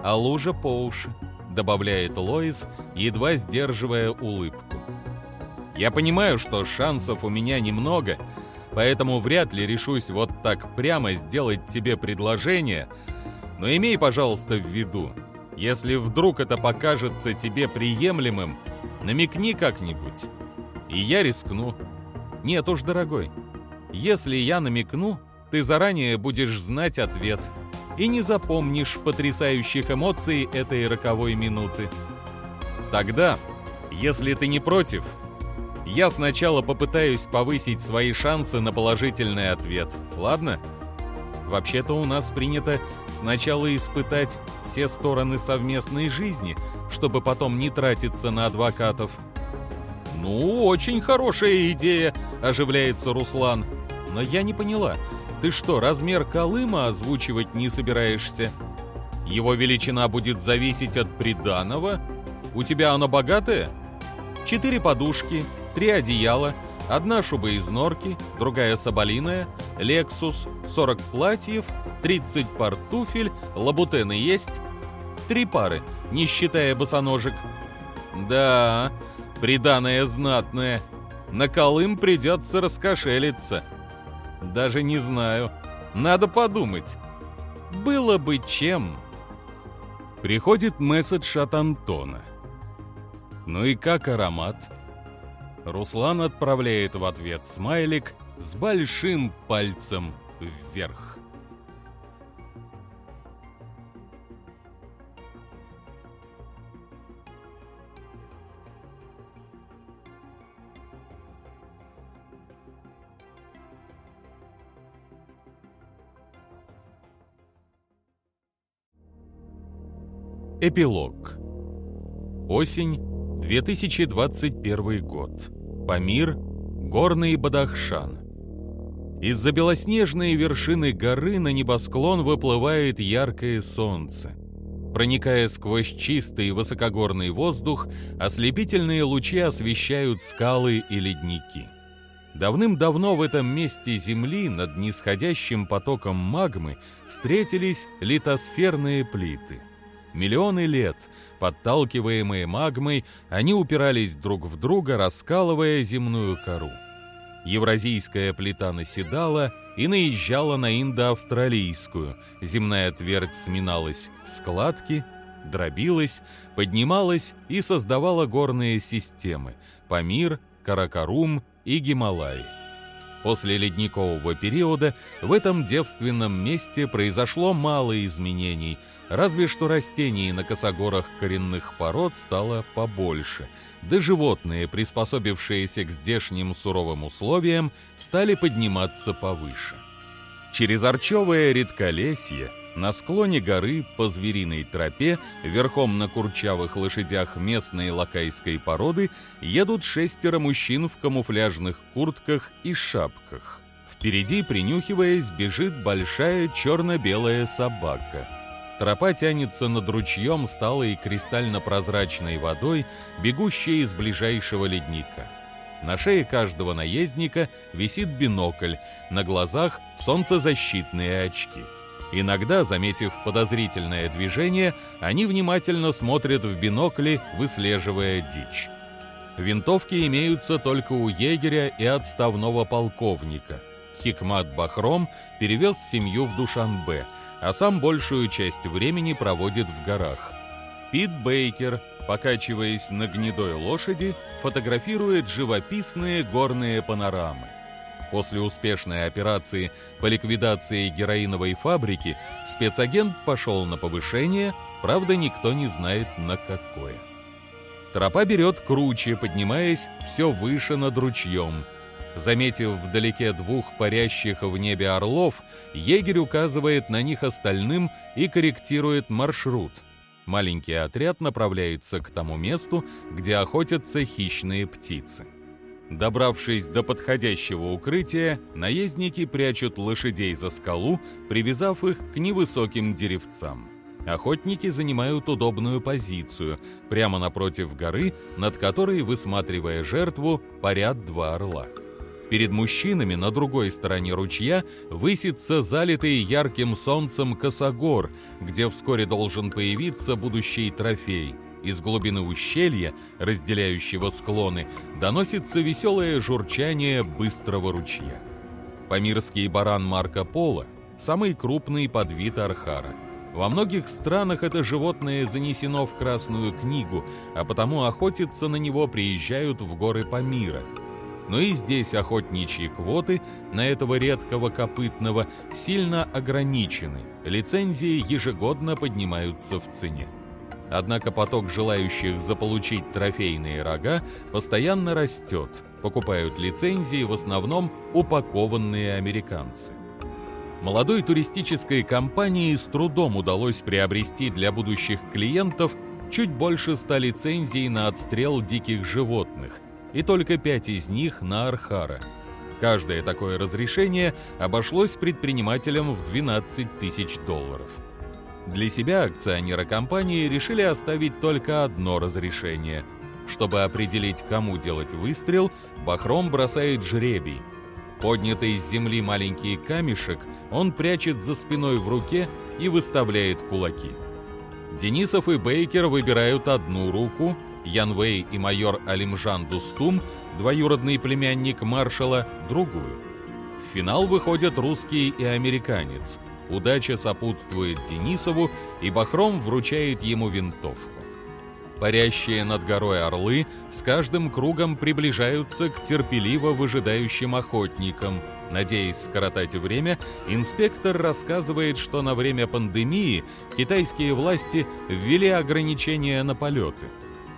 а лужа по уши, добавляет Лоис, едва сдерживая улыбку. Я понимаю, что шансов у меня немного, поэтому вряд ли решусь вот так прямо сделать тебе предложение, но имей, пожалуйста, в виду, если вдруг это покажется тебе приемлемым, намекни как-нибудь. И я рискну. Нет уж, дорогой, если я намекну, ты заранее будешь знать ответ и не запомнишь потрясающих эмоций этой роковой минуты. Тогда, если ты не против, я сначала попытаюсь повысить свои шансы на положительный ответ, ладно? Вообще-то у нас принято сначала испытать все стороны совместной жизни, чтобы потом не тратиться на адвокатов. «Ну, очень хорошая идея», — оживляется Руслан. «Но я не поняла, ты что, размер Колыма озвучивать не собираешься? Его величина будет зависеть от приданого? У тебя оно богатое? Четыре подушки, три одеяла, одна шуба из норки, другая соболиная, Лексус, 40 платьев, 30 пар туфель, лабутены есть, три пары, не считая босоножек. Да, приданое знатное. На Колым придется раскошелиться. Даже не знаю. Надо подумать. Было бы чем. Приходит месседж от Антона. Ну и как аромат? Руслан отправляет в ответ смайлик с большим пальцем вверх. Эпилог. Осень, 2021 год. Памир, горный Бадахшан. Из-за белоснежной вершины горы на небосклон выплывает яркое солнце. Проникая сквозь чистый высокогорный воздух, ослепительные лучи освещают скалы и ледники. Давным-давно в этом месте Земли над нисходящим потоком магмы встретились литосферные плиты — Миллионы лет, подталкиваемые магмой, они упирались друг в друга, раскалывая земную кору. Евразийская плита наседала и наезжала на индоавстралийскую. Земная твердь сминалась в складки, дробилась, поднималась и создавала горные системы – Памир, Каракарум и Гималаи. После ледникового периода в этом девственном месте произошло мало изменений, разве что растений на косогорах коренных пород стало побольше, да животные, приспособившиеся к здешним суровым условиям, стали подниматься повыше. Через Арчевое редколесье на склоне горы по звериной тропе, верхом на курчавых лошадях местной лакайской породы, едут шестеро мужчин в камуфляжных куртках и шапках. Впереди, принюхиваясь, бежит большая черно-белая собака. Тропа тянется над ручьем сталой кристально-прозрачной водой, бегущей из ближайшего ледника. На шее каждого наездника висит бинокль, на глазах солнцезащитные очки. Иногда, заметив подозрительное движение, они внимательно смотрят в бинокли, выслеживая дичь. Винтовки имеются только у егеря и отставного полковника. Хикмат Бахром перевез семью в Душанбе, а сам большую часть времени проводит в горах. Пит Бейкер, покачиваясь на гнедой лошади, фотографирует живописные горные панорамы. После успешной операции по ликвидации героиновой фабрики спецагент пошел на повышение, правда никто не знает на какое. Тропа берет круче, поднимаясь все выше над ручьем. Заметив вдалеке двух парящих в небе орлов, егерь указывает на них остальным и корректирует маршрут. Маленький отряд направляется к тому месту, где охотятся хищные птицы. Добравшись до подходящего укрытия, наездники прячут лошадей за скалу, привязав их к невысоким деревцам. Охотники занимают удобную позицию, прямо напротив горы, над которой, высматривая жертву, парят два орла. Перед мужчинами на другой стороне ручья высится залитый ярким солнцем косогор, где вскоре должен появиться будущий трофей – из глубины ущелья, разделяющего склоны, доносится веселое журчание быстрого ручья. Памирский баран Марко Поло – самый крупный подвид архара. Во многих странах это животное занесено в Красную книгу, а потому охотиться на него приезжают в горы Памира. Но и здесь охотничьи квоты на этого редкого копытного сильно ограничены, лицензии ежегодно поднимаются в цене. Однако поток желающих заполучить трофейные рога постоянно растет, покупают лицензии в основном упакованные американцы. Молодой туристической компании с трудом удалось приобрести для будущих клиентов чуть больше ста лицензий на отстрел диких животных, и только пять из них на архара. Каждое такое разрешение обошлось предпринимателям в 12 тысяч долларов. Для себя акционеры компании решили оставить только одно разрешение. Чтобы определить, кому делать выстрел, Бахром бросает жребий. Поднятый с земли маленький камешек он прячет за спиной в руке и выставляет кулаки. Денисов и Бейкер выбирают одну руку, Янвей и майор Алимжан Дустум, двоюродный племянник маршала, другую. В финал выходят русский и американец. Удача сопутствует Денисову, и Бахром вручает ему винтовку. Парящие над горой орлы с каждым кругом приближаются к терпеливо выжидающим охотникам. Надеясь скоротать время, инспектор рассказывает, что на время пандемии китайские власти ввели ограничения на полеты.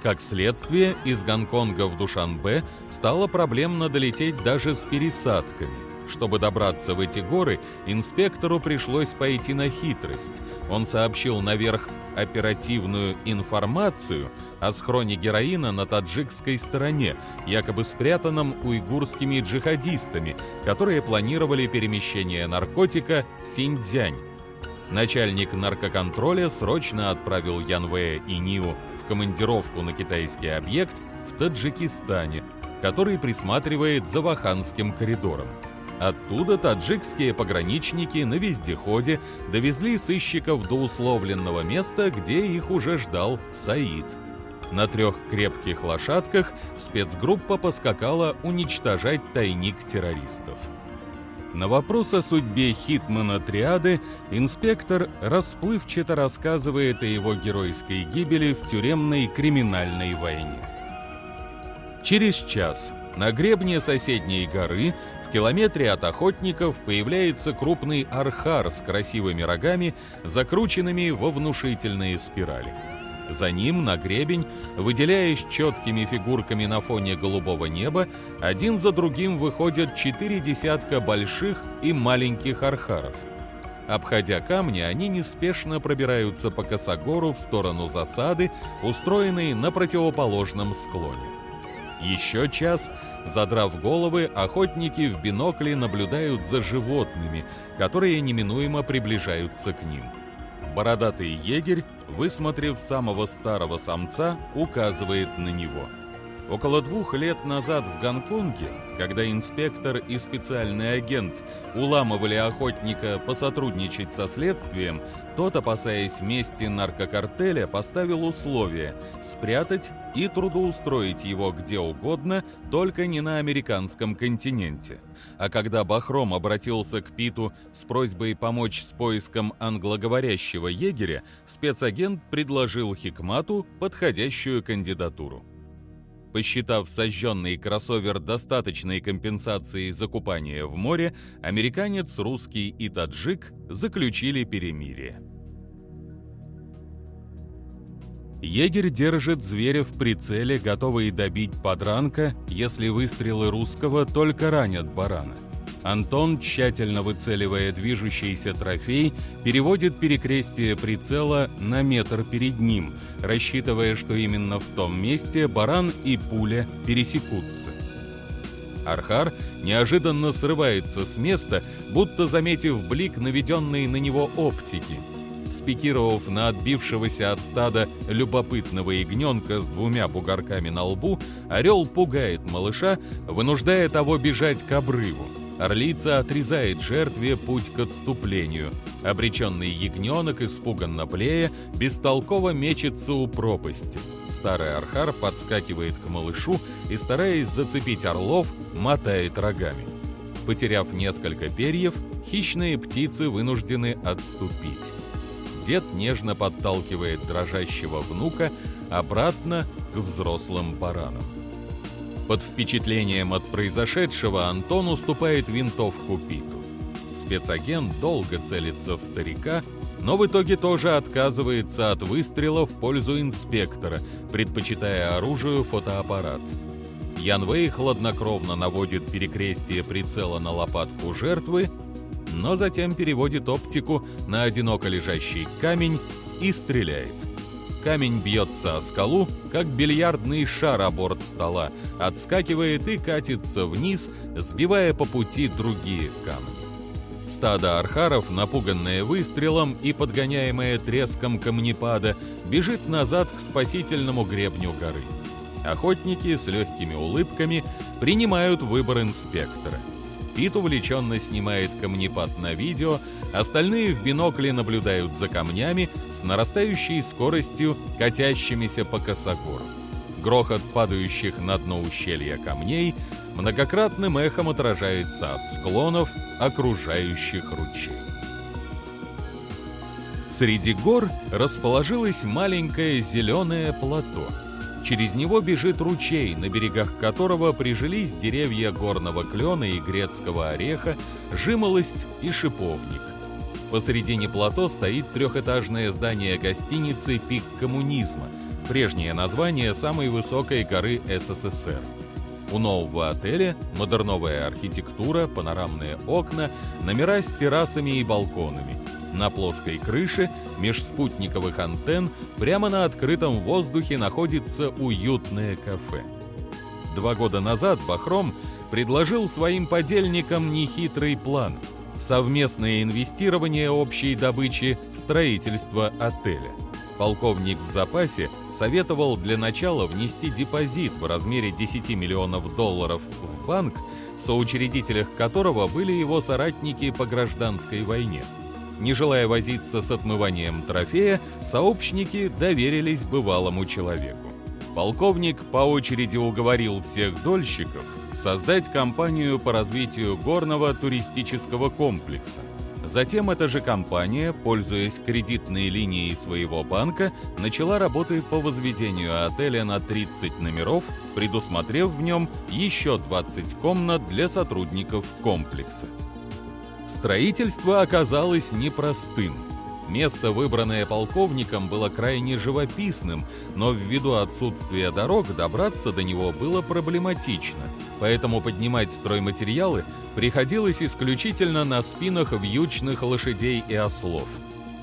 Как следствие, из Гонконга в Душанбе стало проблемно долететь даже с пересадками. Чтобы добраться в эти горы, инспектору пришлось пойти на хитрость. Он сообщил наверх оперативную информацию о схроне героина на таджикской стороне, якобы спрятанном уйгурскими джихадистами, которые планировали перемещение наркотика в Синьцзянь. Начальник наркоконтроля срочно отправил Янвея и Ниу командировку на китайский объект в Таджикистане, который присматривает за Ваханским коридором. Оттуда таджикские пограничники на вездеходе довезли сыщиков до условленного места, где их уже ждал Саид. На трех крепких лошадках спецгруппа поскакала уничтожать тайник террористов. На вопрос о судьбе Хитмана Триады инспектор расплывчато рассказывает о его геройской гибели в тюремной криминальной войне. Через час на гребне соседней горы километре от охотников появляется крупный архар с красивыми рогами, закрученными во внушительные спирали. За ним на гребень, выделяясь четкими фигурками на фоне голубого неба, один за другим выходят четыре десятка больших и маленьких архаров. Обходя камни, они неспешно пробираются по косогору в сторону засады, устроенной на противоположном склоне. Еще час, задрав головы, охотники в бинокле наблюдают за животными, которые неминуемо приближаются к ним. Бородатый егерь, высмотрев самого старого самца, указывает на него – Около двух лет назад в Гонконге, когда инспектор и специальный агент уламывали охотника посотрудничать со следствием, тот, опасаясь мести наркокартеля, поставил условие спрятать и трудоустроить его где угодно, только не на американском континенте. А когда Бахром обратился к Питу с просьбой помочь с поиском англоговорящего егеря, спецагент предложил Хикмату подходящую кандидатуру. Посчитав сожженный кроссовер достаточной компенсацией за купание в море, американец, русский и таджик заключили перемирие. Егерь держит зверя в прицеле, готовый добить подранка, если выстрелы русского только ранят барана. Антон, тщательно выцеливая движущийся трофей, переводит перекрестие прицела на метр перед ним, рассчитывая, что именно в том месте баран и пуля пересекутся. Архар неожиданно срывается с места, будто заметив блик наведенной на него оптики. Спикировав на отбившегося от стада любопытного ягненка с двумя бугорками на лбу, орел пугает малыша, вынуждая того бежать к обрыву. Орлица отрезает жертве путь к отступлению. Обреченный ягненок, испуганно блея, бестолково мечется у пропасти. Старый архар подскакивает к малышу и, стараясь зацепить орлов, мотает рогами. Потеряв несколько перьев, хищные птицы вынуждены отступить. Дед нежно подталкивает дрожащего внука обратно к взрослым баранам. Под впечатлением от произошедшего Антон уступает винтовку Питу. Спецагент долго целится в старика, но в итоге тоже отказывается от выстрела в пользу инспектора, предпочитая оружию фотоаппарат. Ян Вэй хладнокровно наводит перекрестие прицела на лопатку жертвы, но затем переводит оптику на одиноко лежащий камень и стреляет. Камень бьется о скалу, как бильярдный шар о борт стола, отскакивает и катится вниз, сбивая по пути другие камни. Стадо архаров, напуганное выстрелом и подгоняемое треском камнепада, бежит назад к спасительному гребню горы. Охотники с легкими улыбками принимают выбор инспектора – Пит увлеченно снимает камнепад на видео, остальные в бинокле наблюдают за камнями с нарастающей скоростью, катящимися по косогору. Грохот падающих на дно ущелья камней многократным эхом отражается от склонов окружающих ручей. Среди гор расположилось маленькое зеленое плато. Через него бежит ручей, на берегах которого прижились деревья горного клена и грецкого ореха, жимолость и шиповник. Посредине плато стоит трехэтажное здание гостиницы «Пик коммунизма», прежнее название самой высокой горы СССР. У нового отеля модерновая архитектура, панорамные окна, номера с террасами и балконами. На плоской крыше межспутниковых антенн прямо на открытом воздухе находится уютное кафе. Два года назад Бахром предложил своим подельникам нехитрый план – совместное инвестирование общей добычи в строительство отеля – Полковник в запасе советовал для начала внести депозит в размере 10 миллионов долларов в банк, в соучредителях которого были его соратники по гражданской войне. Не желая возиться с отмыванием трофея, сообщники доверились бывалому человеку. Полковник по очереди уговорил всех дольщиков создать компанию по развитию горного туристического комплекса – Затем эта же компания, пользуясь кредитной линией своего банка, начала работы по возведению отеля на 30 номеров, предусмотрев в нем еще 20 комнат для сотрудников комплекса. Строительство оказалось непростым. Место, выбранное полковником, было крайне живописным, но ввиду отсутствия дорог добраться до него было проблематично, поэтому поднимать стройматериалы приходилось исключительно на спинах вьючных лошадей и ослов.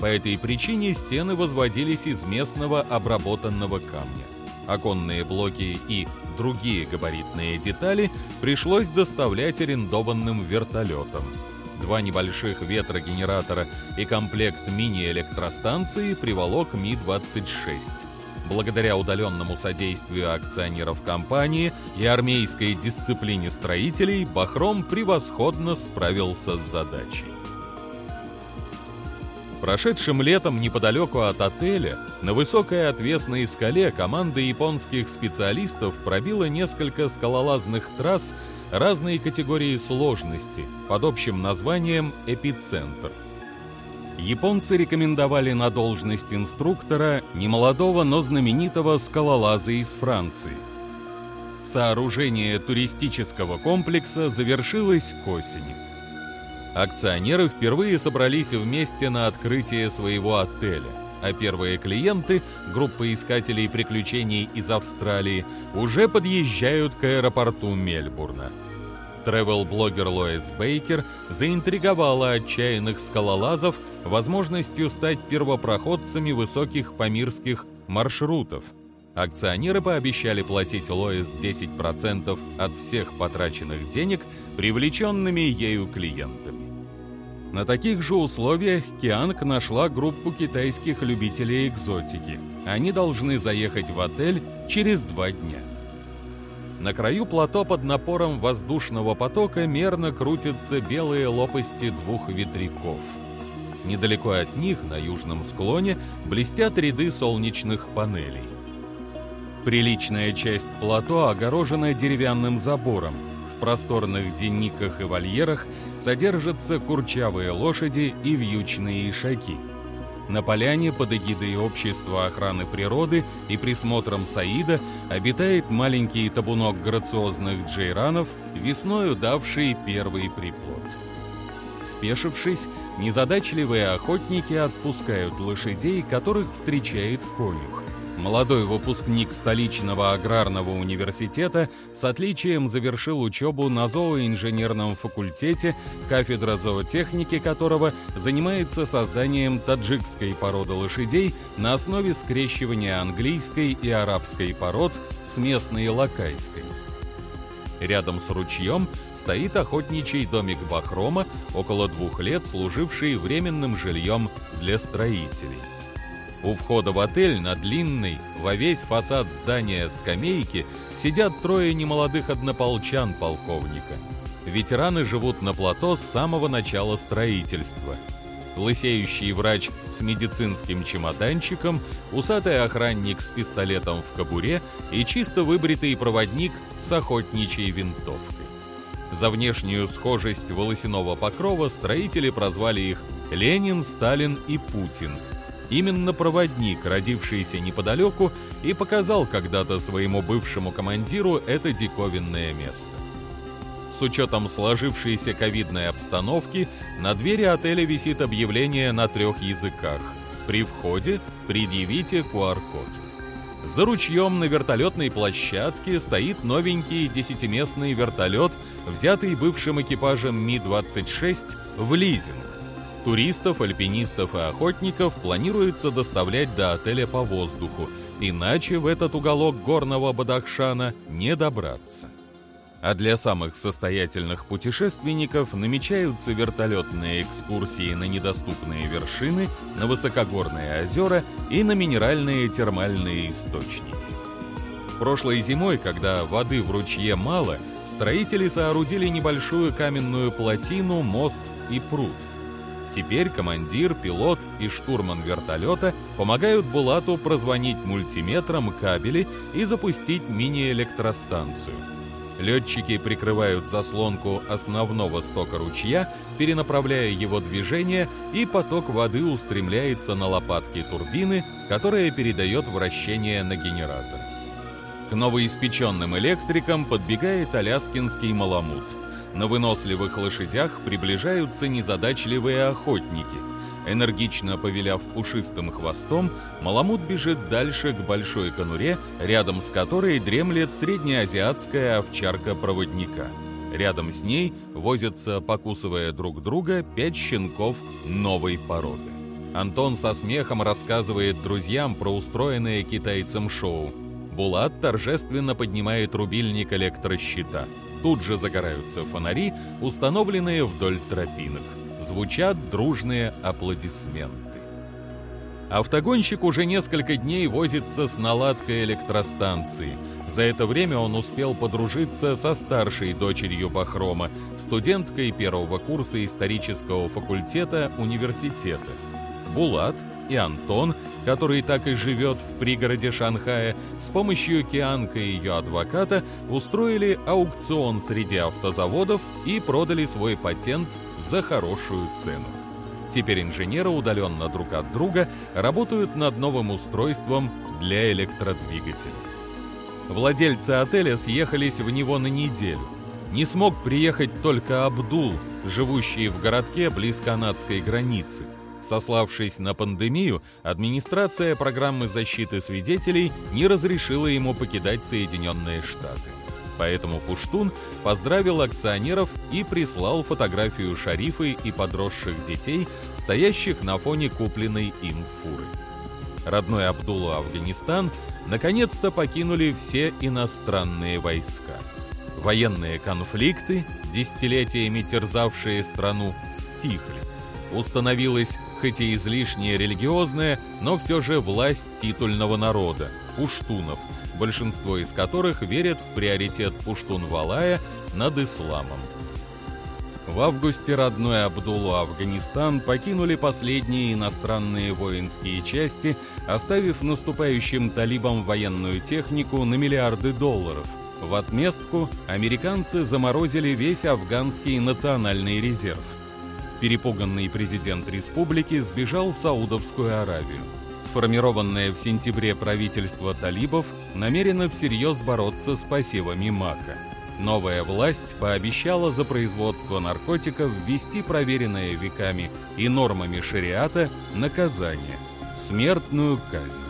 По этой причине стены возводились из местного обработанного камня. Оконные блоки и другие габаритные детали пришлось доставлять арендованным вертолетом. Два небольших ветрогенератора и комплект мини-электростанции приволок Ми-26. Благодаря удаленному содействию акционеров компании и армейской дисциплине строителей, Бахром превосходно справился с задачей. Прошедшим летом неподалеку от отеля на высокой отвесной скале команда японских специалистов пробила несколько скалолазных трасс разной категории сложности под общим названием «Эпицентр». Японцы рекомендовали на должность инструктора немолодого, но знаменитого скалолаза из Франции. Сооружение туристического комплекса завершилось к осени. Акционеры впервые собрались вместе на открытие своего отеля, а первые клиенты, группа искателей приключений из Австралии, уже подъезжают к аэропорту Мельбурна. Тревел-блогер Лоис Бейкер заинтриговала отчаянных скалолазов возможностью стать первопроходцами высоких памирских маршрутов. Акционеры пообещали платить Лоис 10% от всех потраченных денег привлеченными ею клиентами. На таких же условиях Кианг нашла группу китайских любителей экзотики. Они должны заехать в отель через два дня. На краю плато под напором воздушного потока мерно крутятся белые лопасти двух ветряков. Недалеко от них, на южном склоне, блестят ряды солнечных панелей. Приличная часть плато огорожена деревянным забором, просторных денниках и вольерах содержатся курчавые лошади и вьючные ишаки. На поляне под эгидой Общества охраны природы и присмотром Саида обитает маленький табунок грациозных джейранов, весною давший первый приплод. Спешившись, незадачливые охотники отпускают лошадей, которых встречает конюх. Молодой выпускник столичного аграрного университета с отличием завершил учебу на зооинженерном факультете, кафедра зоотехники которого занимается созданием таджикской породы лошадей на основе скрещивания английской и арабской пород с местной лакайской. Рядом с ручьем стоит охотничий домик Бахрома, около двух лет служивший временным жильем для строителей. У входа в отель на длинной, во весь фасад здания скамейки сидят трое немолодых однополчан полковника. Ветераны живут на плато с самого начала строительства. лысеющий врач с медицинским чемоданчиком, усатый охранник с пистолетом в кобуре и чисто выбритый проводник с охотничьей винтовкой. За внешнюю схожесть волосяного покрова строители прозвали их Ленин, Сталин и Путин. Именно проводник, родившийся неподалеку, и показал когда-то своему бывшему командиру это диковинное место. С учетом сложившейся ковидной обстановки, на двери отеля висит объявление на трех языках. При входе предъявите QR-код. За ручьем на вертолетной площадке стоит новенький десятиместный вертолет, взятый бывшим экипажем Ми-26 в лизинг. Туристов, альпинистов и охотников планируется доставлять до отеля по воздуху, иначе в этот уголок горного Бадахшана не добраться. А для самых состоятельных путешественников намечаются вертолетные экскурсии на недоступные вершины, на высокогорные озера и на минеральные термальные источники. Прошлой зимой, когда воды в ручье мало, строители соорудили небольшую каменную плотину, мост и пруд – Теперь командир, пилот и штурман вертолета помогают Булату прозвонить мультиметром кабели и запустить мини-электростанцию. Летчики прикрывают заслонку основного стока ручья, перенаправляя его движение, и поток воды устремляется на лопатки турбины, которая передает вращение на генератор. К новоиспеченным электрикам подбегает аляскинский маламут – на выносливых лошадях приближаются незадачливые охотники. Энергично повеляв пушистым хвостом, Маламут бежит дальше к большой конуре, рядом с которой дремлет среднеазиатская овчарка проводника. Рядом с ней возятся, покусывая друг друга, пять щенков новой породы. Антон со смехом рассказывает друзьям про устроенное китайцем шоу. Булат торжественно поднимает рубильник электрощита – Тут же загораются фонари, установленные вдоль тропинок. Звучат дружные аплодисменты. Автогонщик уже несколько дней возится с наладкой электростанции. За это время он успел подружиться со старшей дочерью Бахрома, студенткой первого курса исторического факультета университета. Булат и Антон – который так и живет в пригороде Шанхая, с помощью Кианка и ее адвоката устроили аукцион среди автозаводов и продали свой патент за хорошую цену. Теперь инженеры удаленно друг от друга работают над новым устройством для электродвигателя. Владельцы отеля съехались в него на неделю. Не смог приехать только Абдул, живущий в городке близ канадской границы – Сославшись на пандемию, администрация программы защиты свидетелей не разрешила ему покидать Соединенные Штаты. Поэтому Пуштун поздравил акционеров и прислал фотографию шарифы и подросших детей, стоящих на фоне купленной им фуры. Родной Абдулу Афганистан наконец-то покинули все иностранные войска. Военные конфликты, десятилетиями терзавшие страну, стихли. Установилась хоть и излишне религиозная, но все же власть титульного народа – пуштунов, большинство из которых верят в приоритет Пуштун-Валая над исламом. В августе родной Абдулу Афганистан покинули последние иностранные воинские части, оставив наступающим талибам военную технику на миллиарды долларов. В отместку американцы заморозили весь афганский национальный резерв – перепуганный президент республики сбежал в Саудовскую Аравию. Сформированное в сентябре правительство талибов намерено всерьез бороться с посевами мака. Новая власть пообещала за производство наркотиков ввести проверенное веками и нормами шариата наказание – смертную казнь.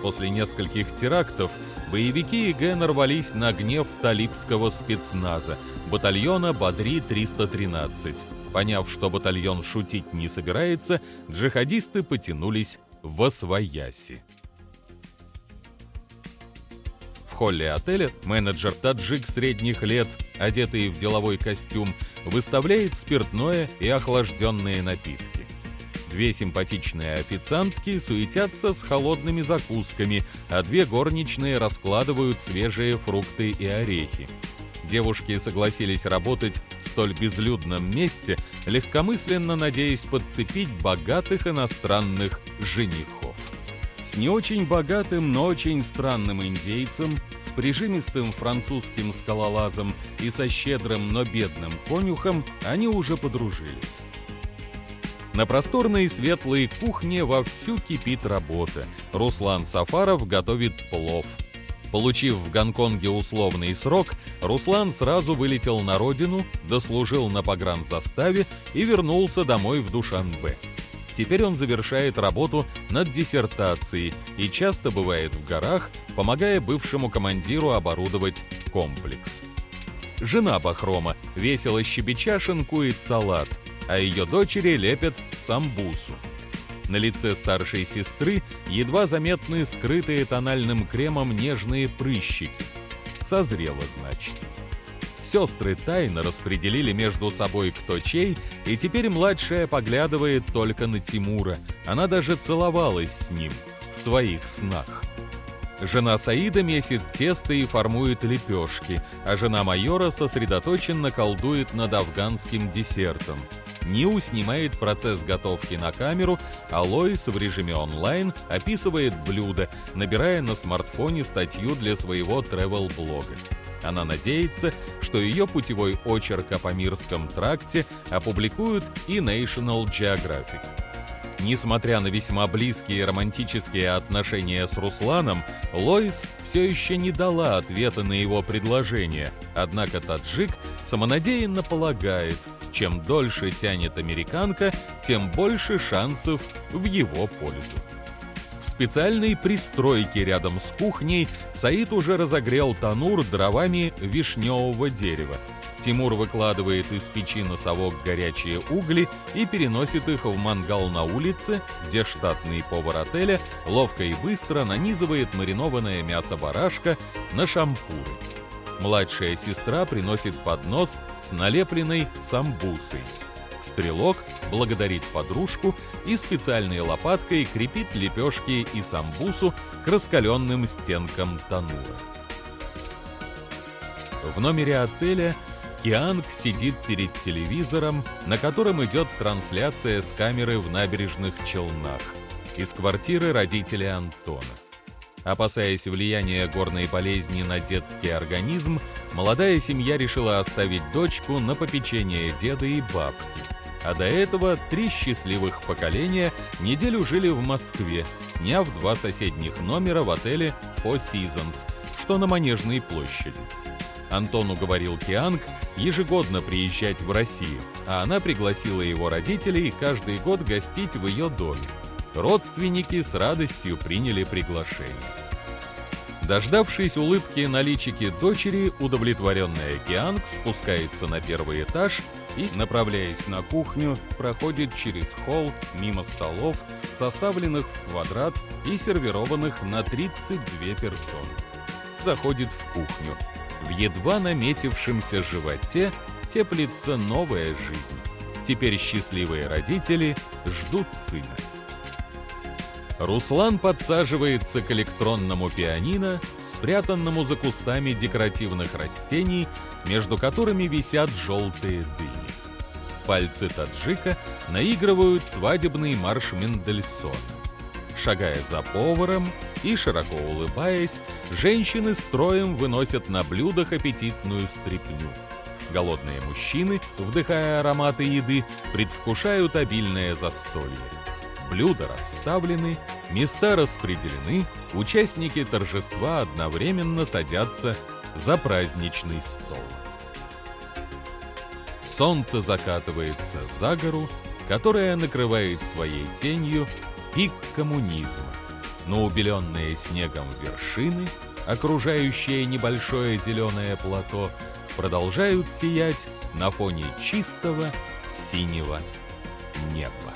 После нескольких терактов боевики ИГ нарвались на гнев талибского спецназа, батальона «Бадри-313», Поняв, что батальон шутить не собирается, джихадисты потянулись в Освояси. В холле отеля менеджер таджик средних лет, одетый в деловой костюм, выставляет спиртное и охлажденные напитки. Две симпатичные официантки суетятся с холодными закусками, а две горничные раскладывают свежие фрукты и орехи. Девушки согласились работать в столь безлюдном месте, легкомысленно надеясь подцепить богатых иностранных женихов. С не очень богатым, но очень странным индейцем, с прижимистым французским скалолазом и со щедрым, но бедным конюхом они уже подружились. На просторной светлой кухне вовсю кипит работа. Руслан Сафаров готовит плов – Получив в Гонконге условный срок, Руслан сразу вылетел на родину, дослужил на погранзаставе и вернулся домой в Душанбе. Теперь он завершает работу над диссертацией и часто бывает в горах, помогая бывшему командиру оборудовать комплекс. Жена Бахрома весело щебеча шинкует салат, а ее дочери лепят самбусу. На лице старшей сестры едва заметны скрытые тональным кремом нежные прыщики. Созрело, значит. Сестры тайно распределили между собой кто чей, и теперь младшая поглядывает только на Тимура. Она даже целовалась с ним в своих снах. Жена Саида месит тесто и формует лепешки, а жена майора сосредоточенно колдует над афганским десертом – Ниу снимает процесс готовки на камеру, а Лоис в режиме онлайн описывает блюдо, набирая на смартфоне статью для своего travel-блога. Она надеется, что ее путевой очерк о Памирском тракте опубликуют и National Geographic. Несмотря на весьма близкие романтические отношения с Русланом, Лоис все еще не дала ответа на его предложение, однако таджик самонадеянно полагает, чем дольше тянет американка, тем больше шансов в его пользу. В специальной пристройке рядом с кухней Саид уже разогрел танур дровами вишневого дерева. Тимур выкладывает из печи носовок горячие угли и переносит их в мангал на улице, где штатный повар отеля ловко и быстро нанизывает маринованное мясо барашка на шампуры. Младшая сестра приносит поднос с налепленной самбусой. Стрелок благодарит подружку и специальной лопаткой крепит лепешки и самбусу к раскаленным стенкам танура. В номере отеля Кианг сидит перед телевизором, на котором идет трансляция с камеры в набережных Челнах из квартиры родителей Антона. Опасаясь влияния горной болезни на детский организм, молодая семья решила оставить дочку на попечение деда и бабки. А до этого три счастливых поколения неделю жили в Москве, сняв два соседних номера в отеле Four Seasons, что на Манежной площади. Антон уговорил Кианг ежегодно приезжать в Россию, а она пригласила его родителей каждый год гостить в ее доме. Родственники с радостью приняли приглашение. Дождавшись улыбки на личике дочери, удовлетворенная Кианг спускается на первый этаж и, направляясь на кухню, проходит через холл мимо столов, составленных в квадрат и сервированных на 32 персоны. Заходит в кухню. В едва наметившемся животе теплится новая жизнь. Теперь счастливые родители ждут сына. Руслан подсаживается к электронному пианино, спрятанному за кустами декоративных растений, между которыми висят желтые дыни. Пальцы таджика наигрывают свадебный марш Мендельсона. Шагая за поваром и широко улыбаясь, женщины строем выносят на блюдах аппетитную стряпню. Голодные мужчины, вдыхая ароматы еды, предвкушают обильное застолье блюда расставлены, места распределены, участники торжества одновременно садятся за праздничный стол. Солнце закатывается за гору, которая накрывает своей тенью пик коммунизма, но убеленные снегом вершины, окружающие небольшое зеленое плато, продолжают сиять на фоне чистого синего неба.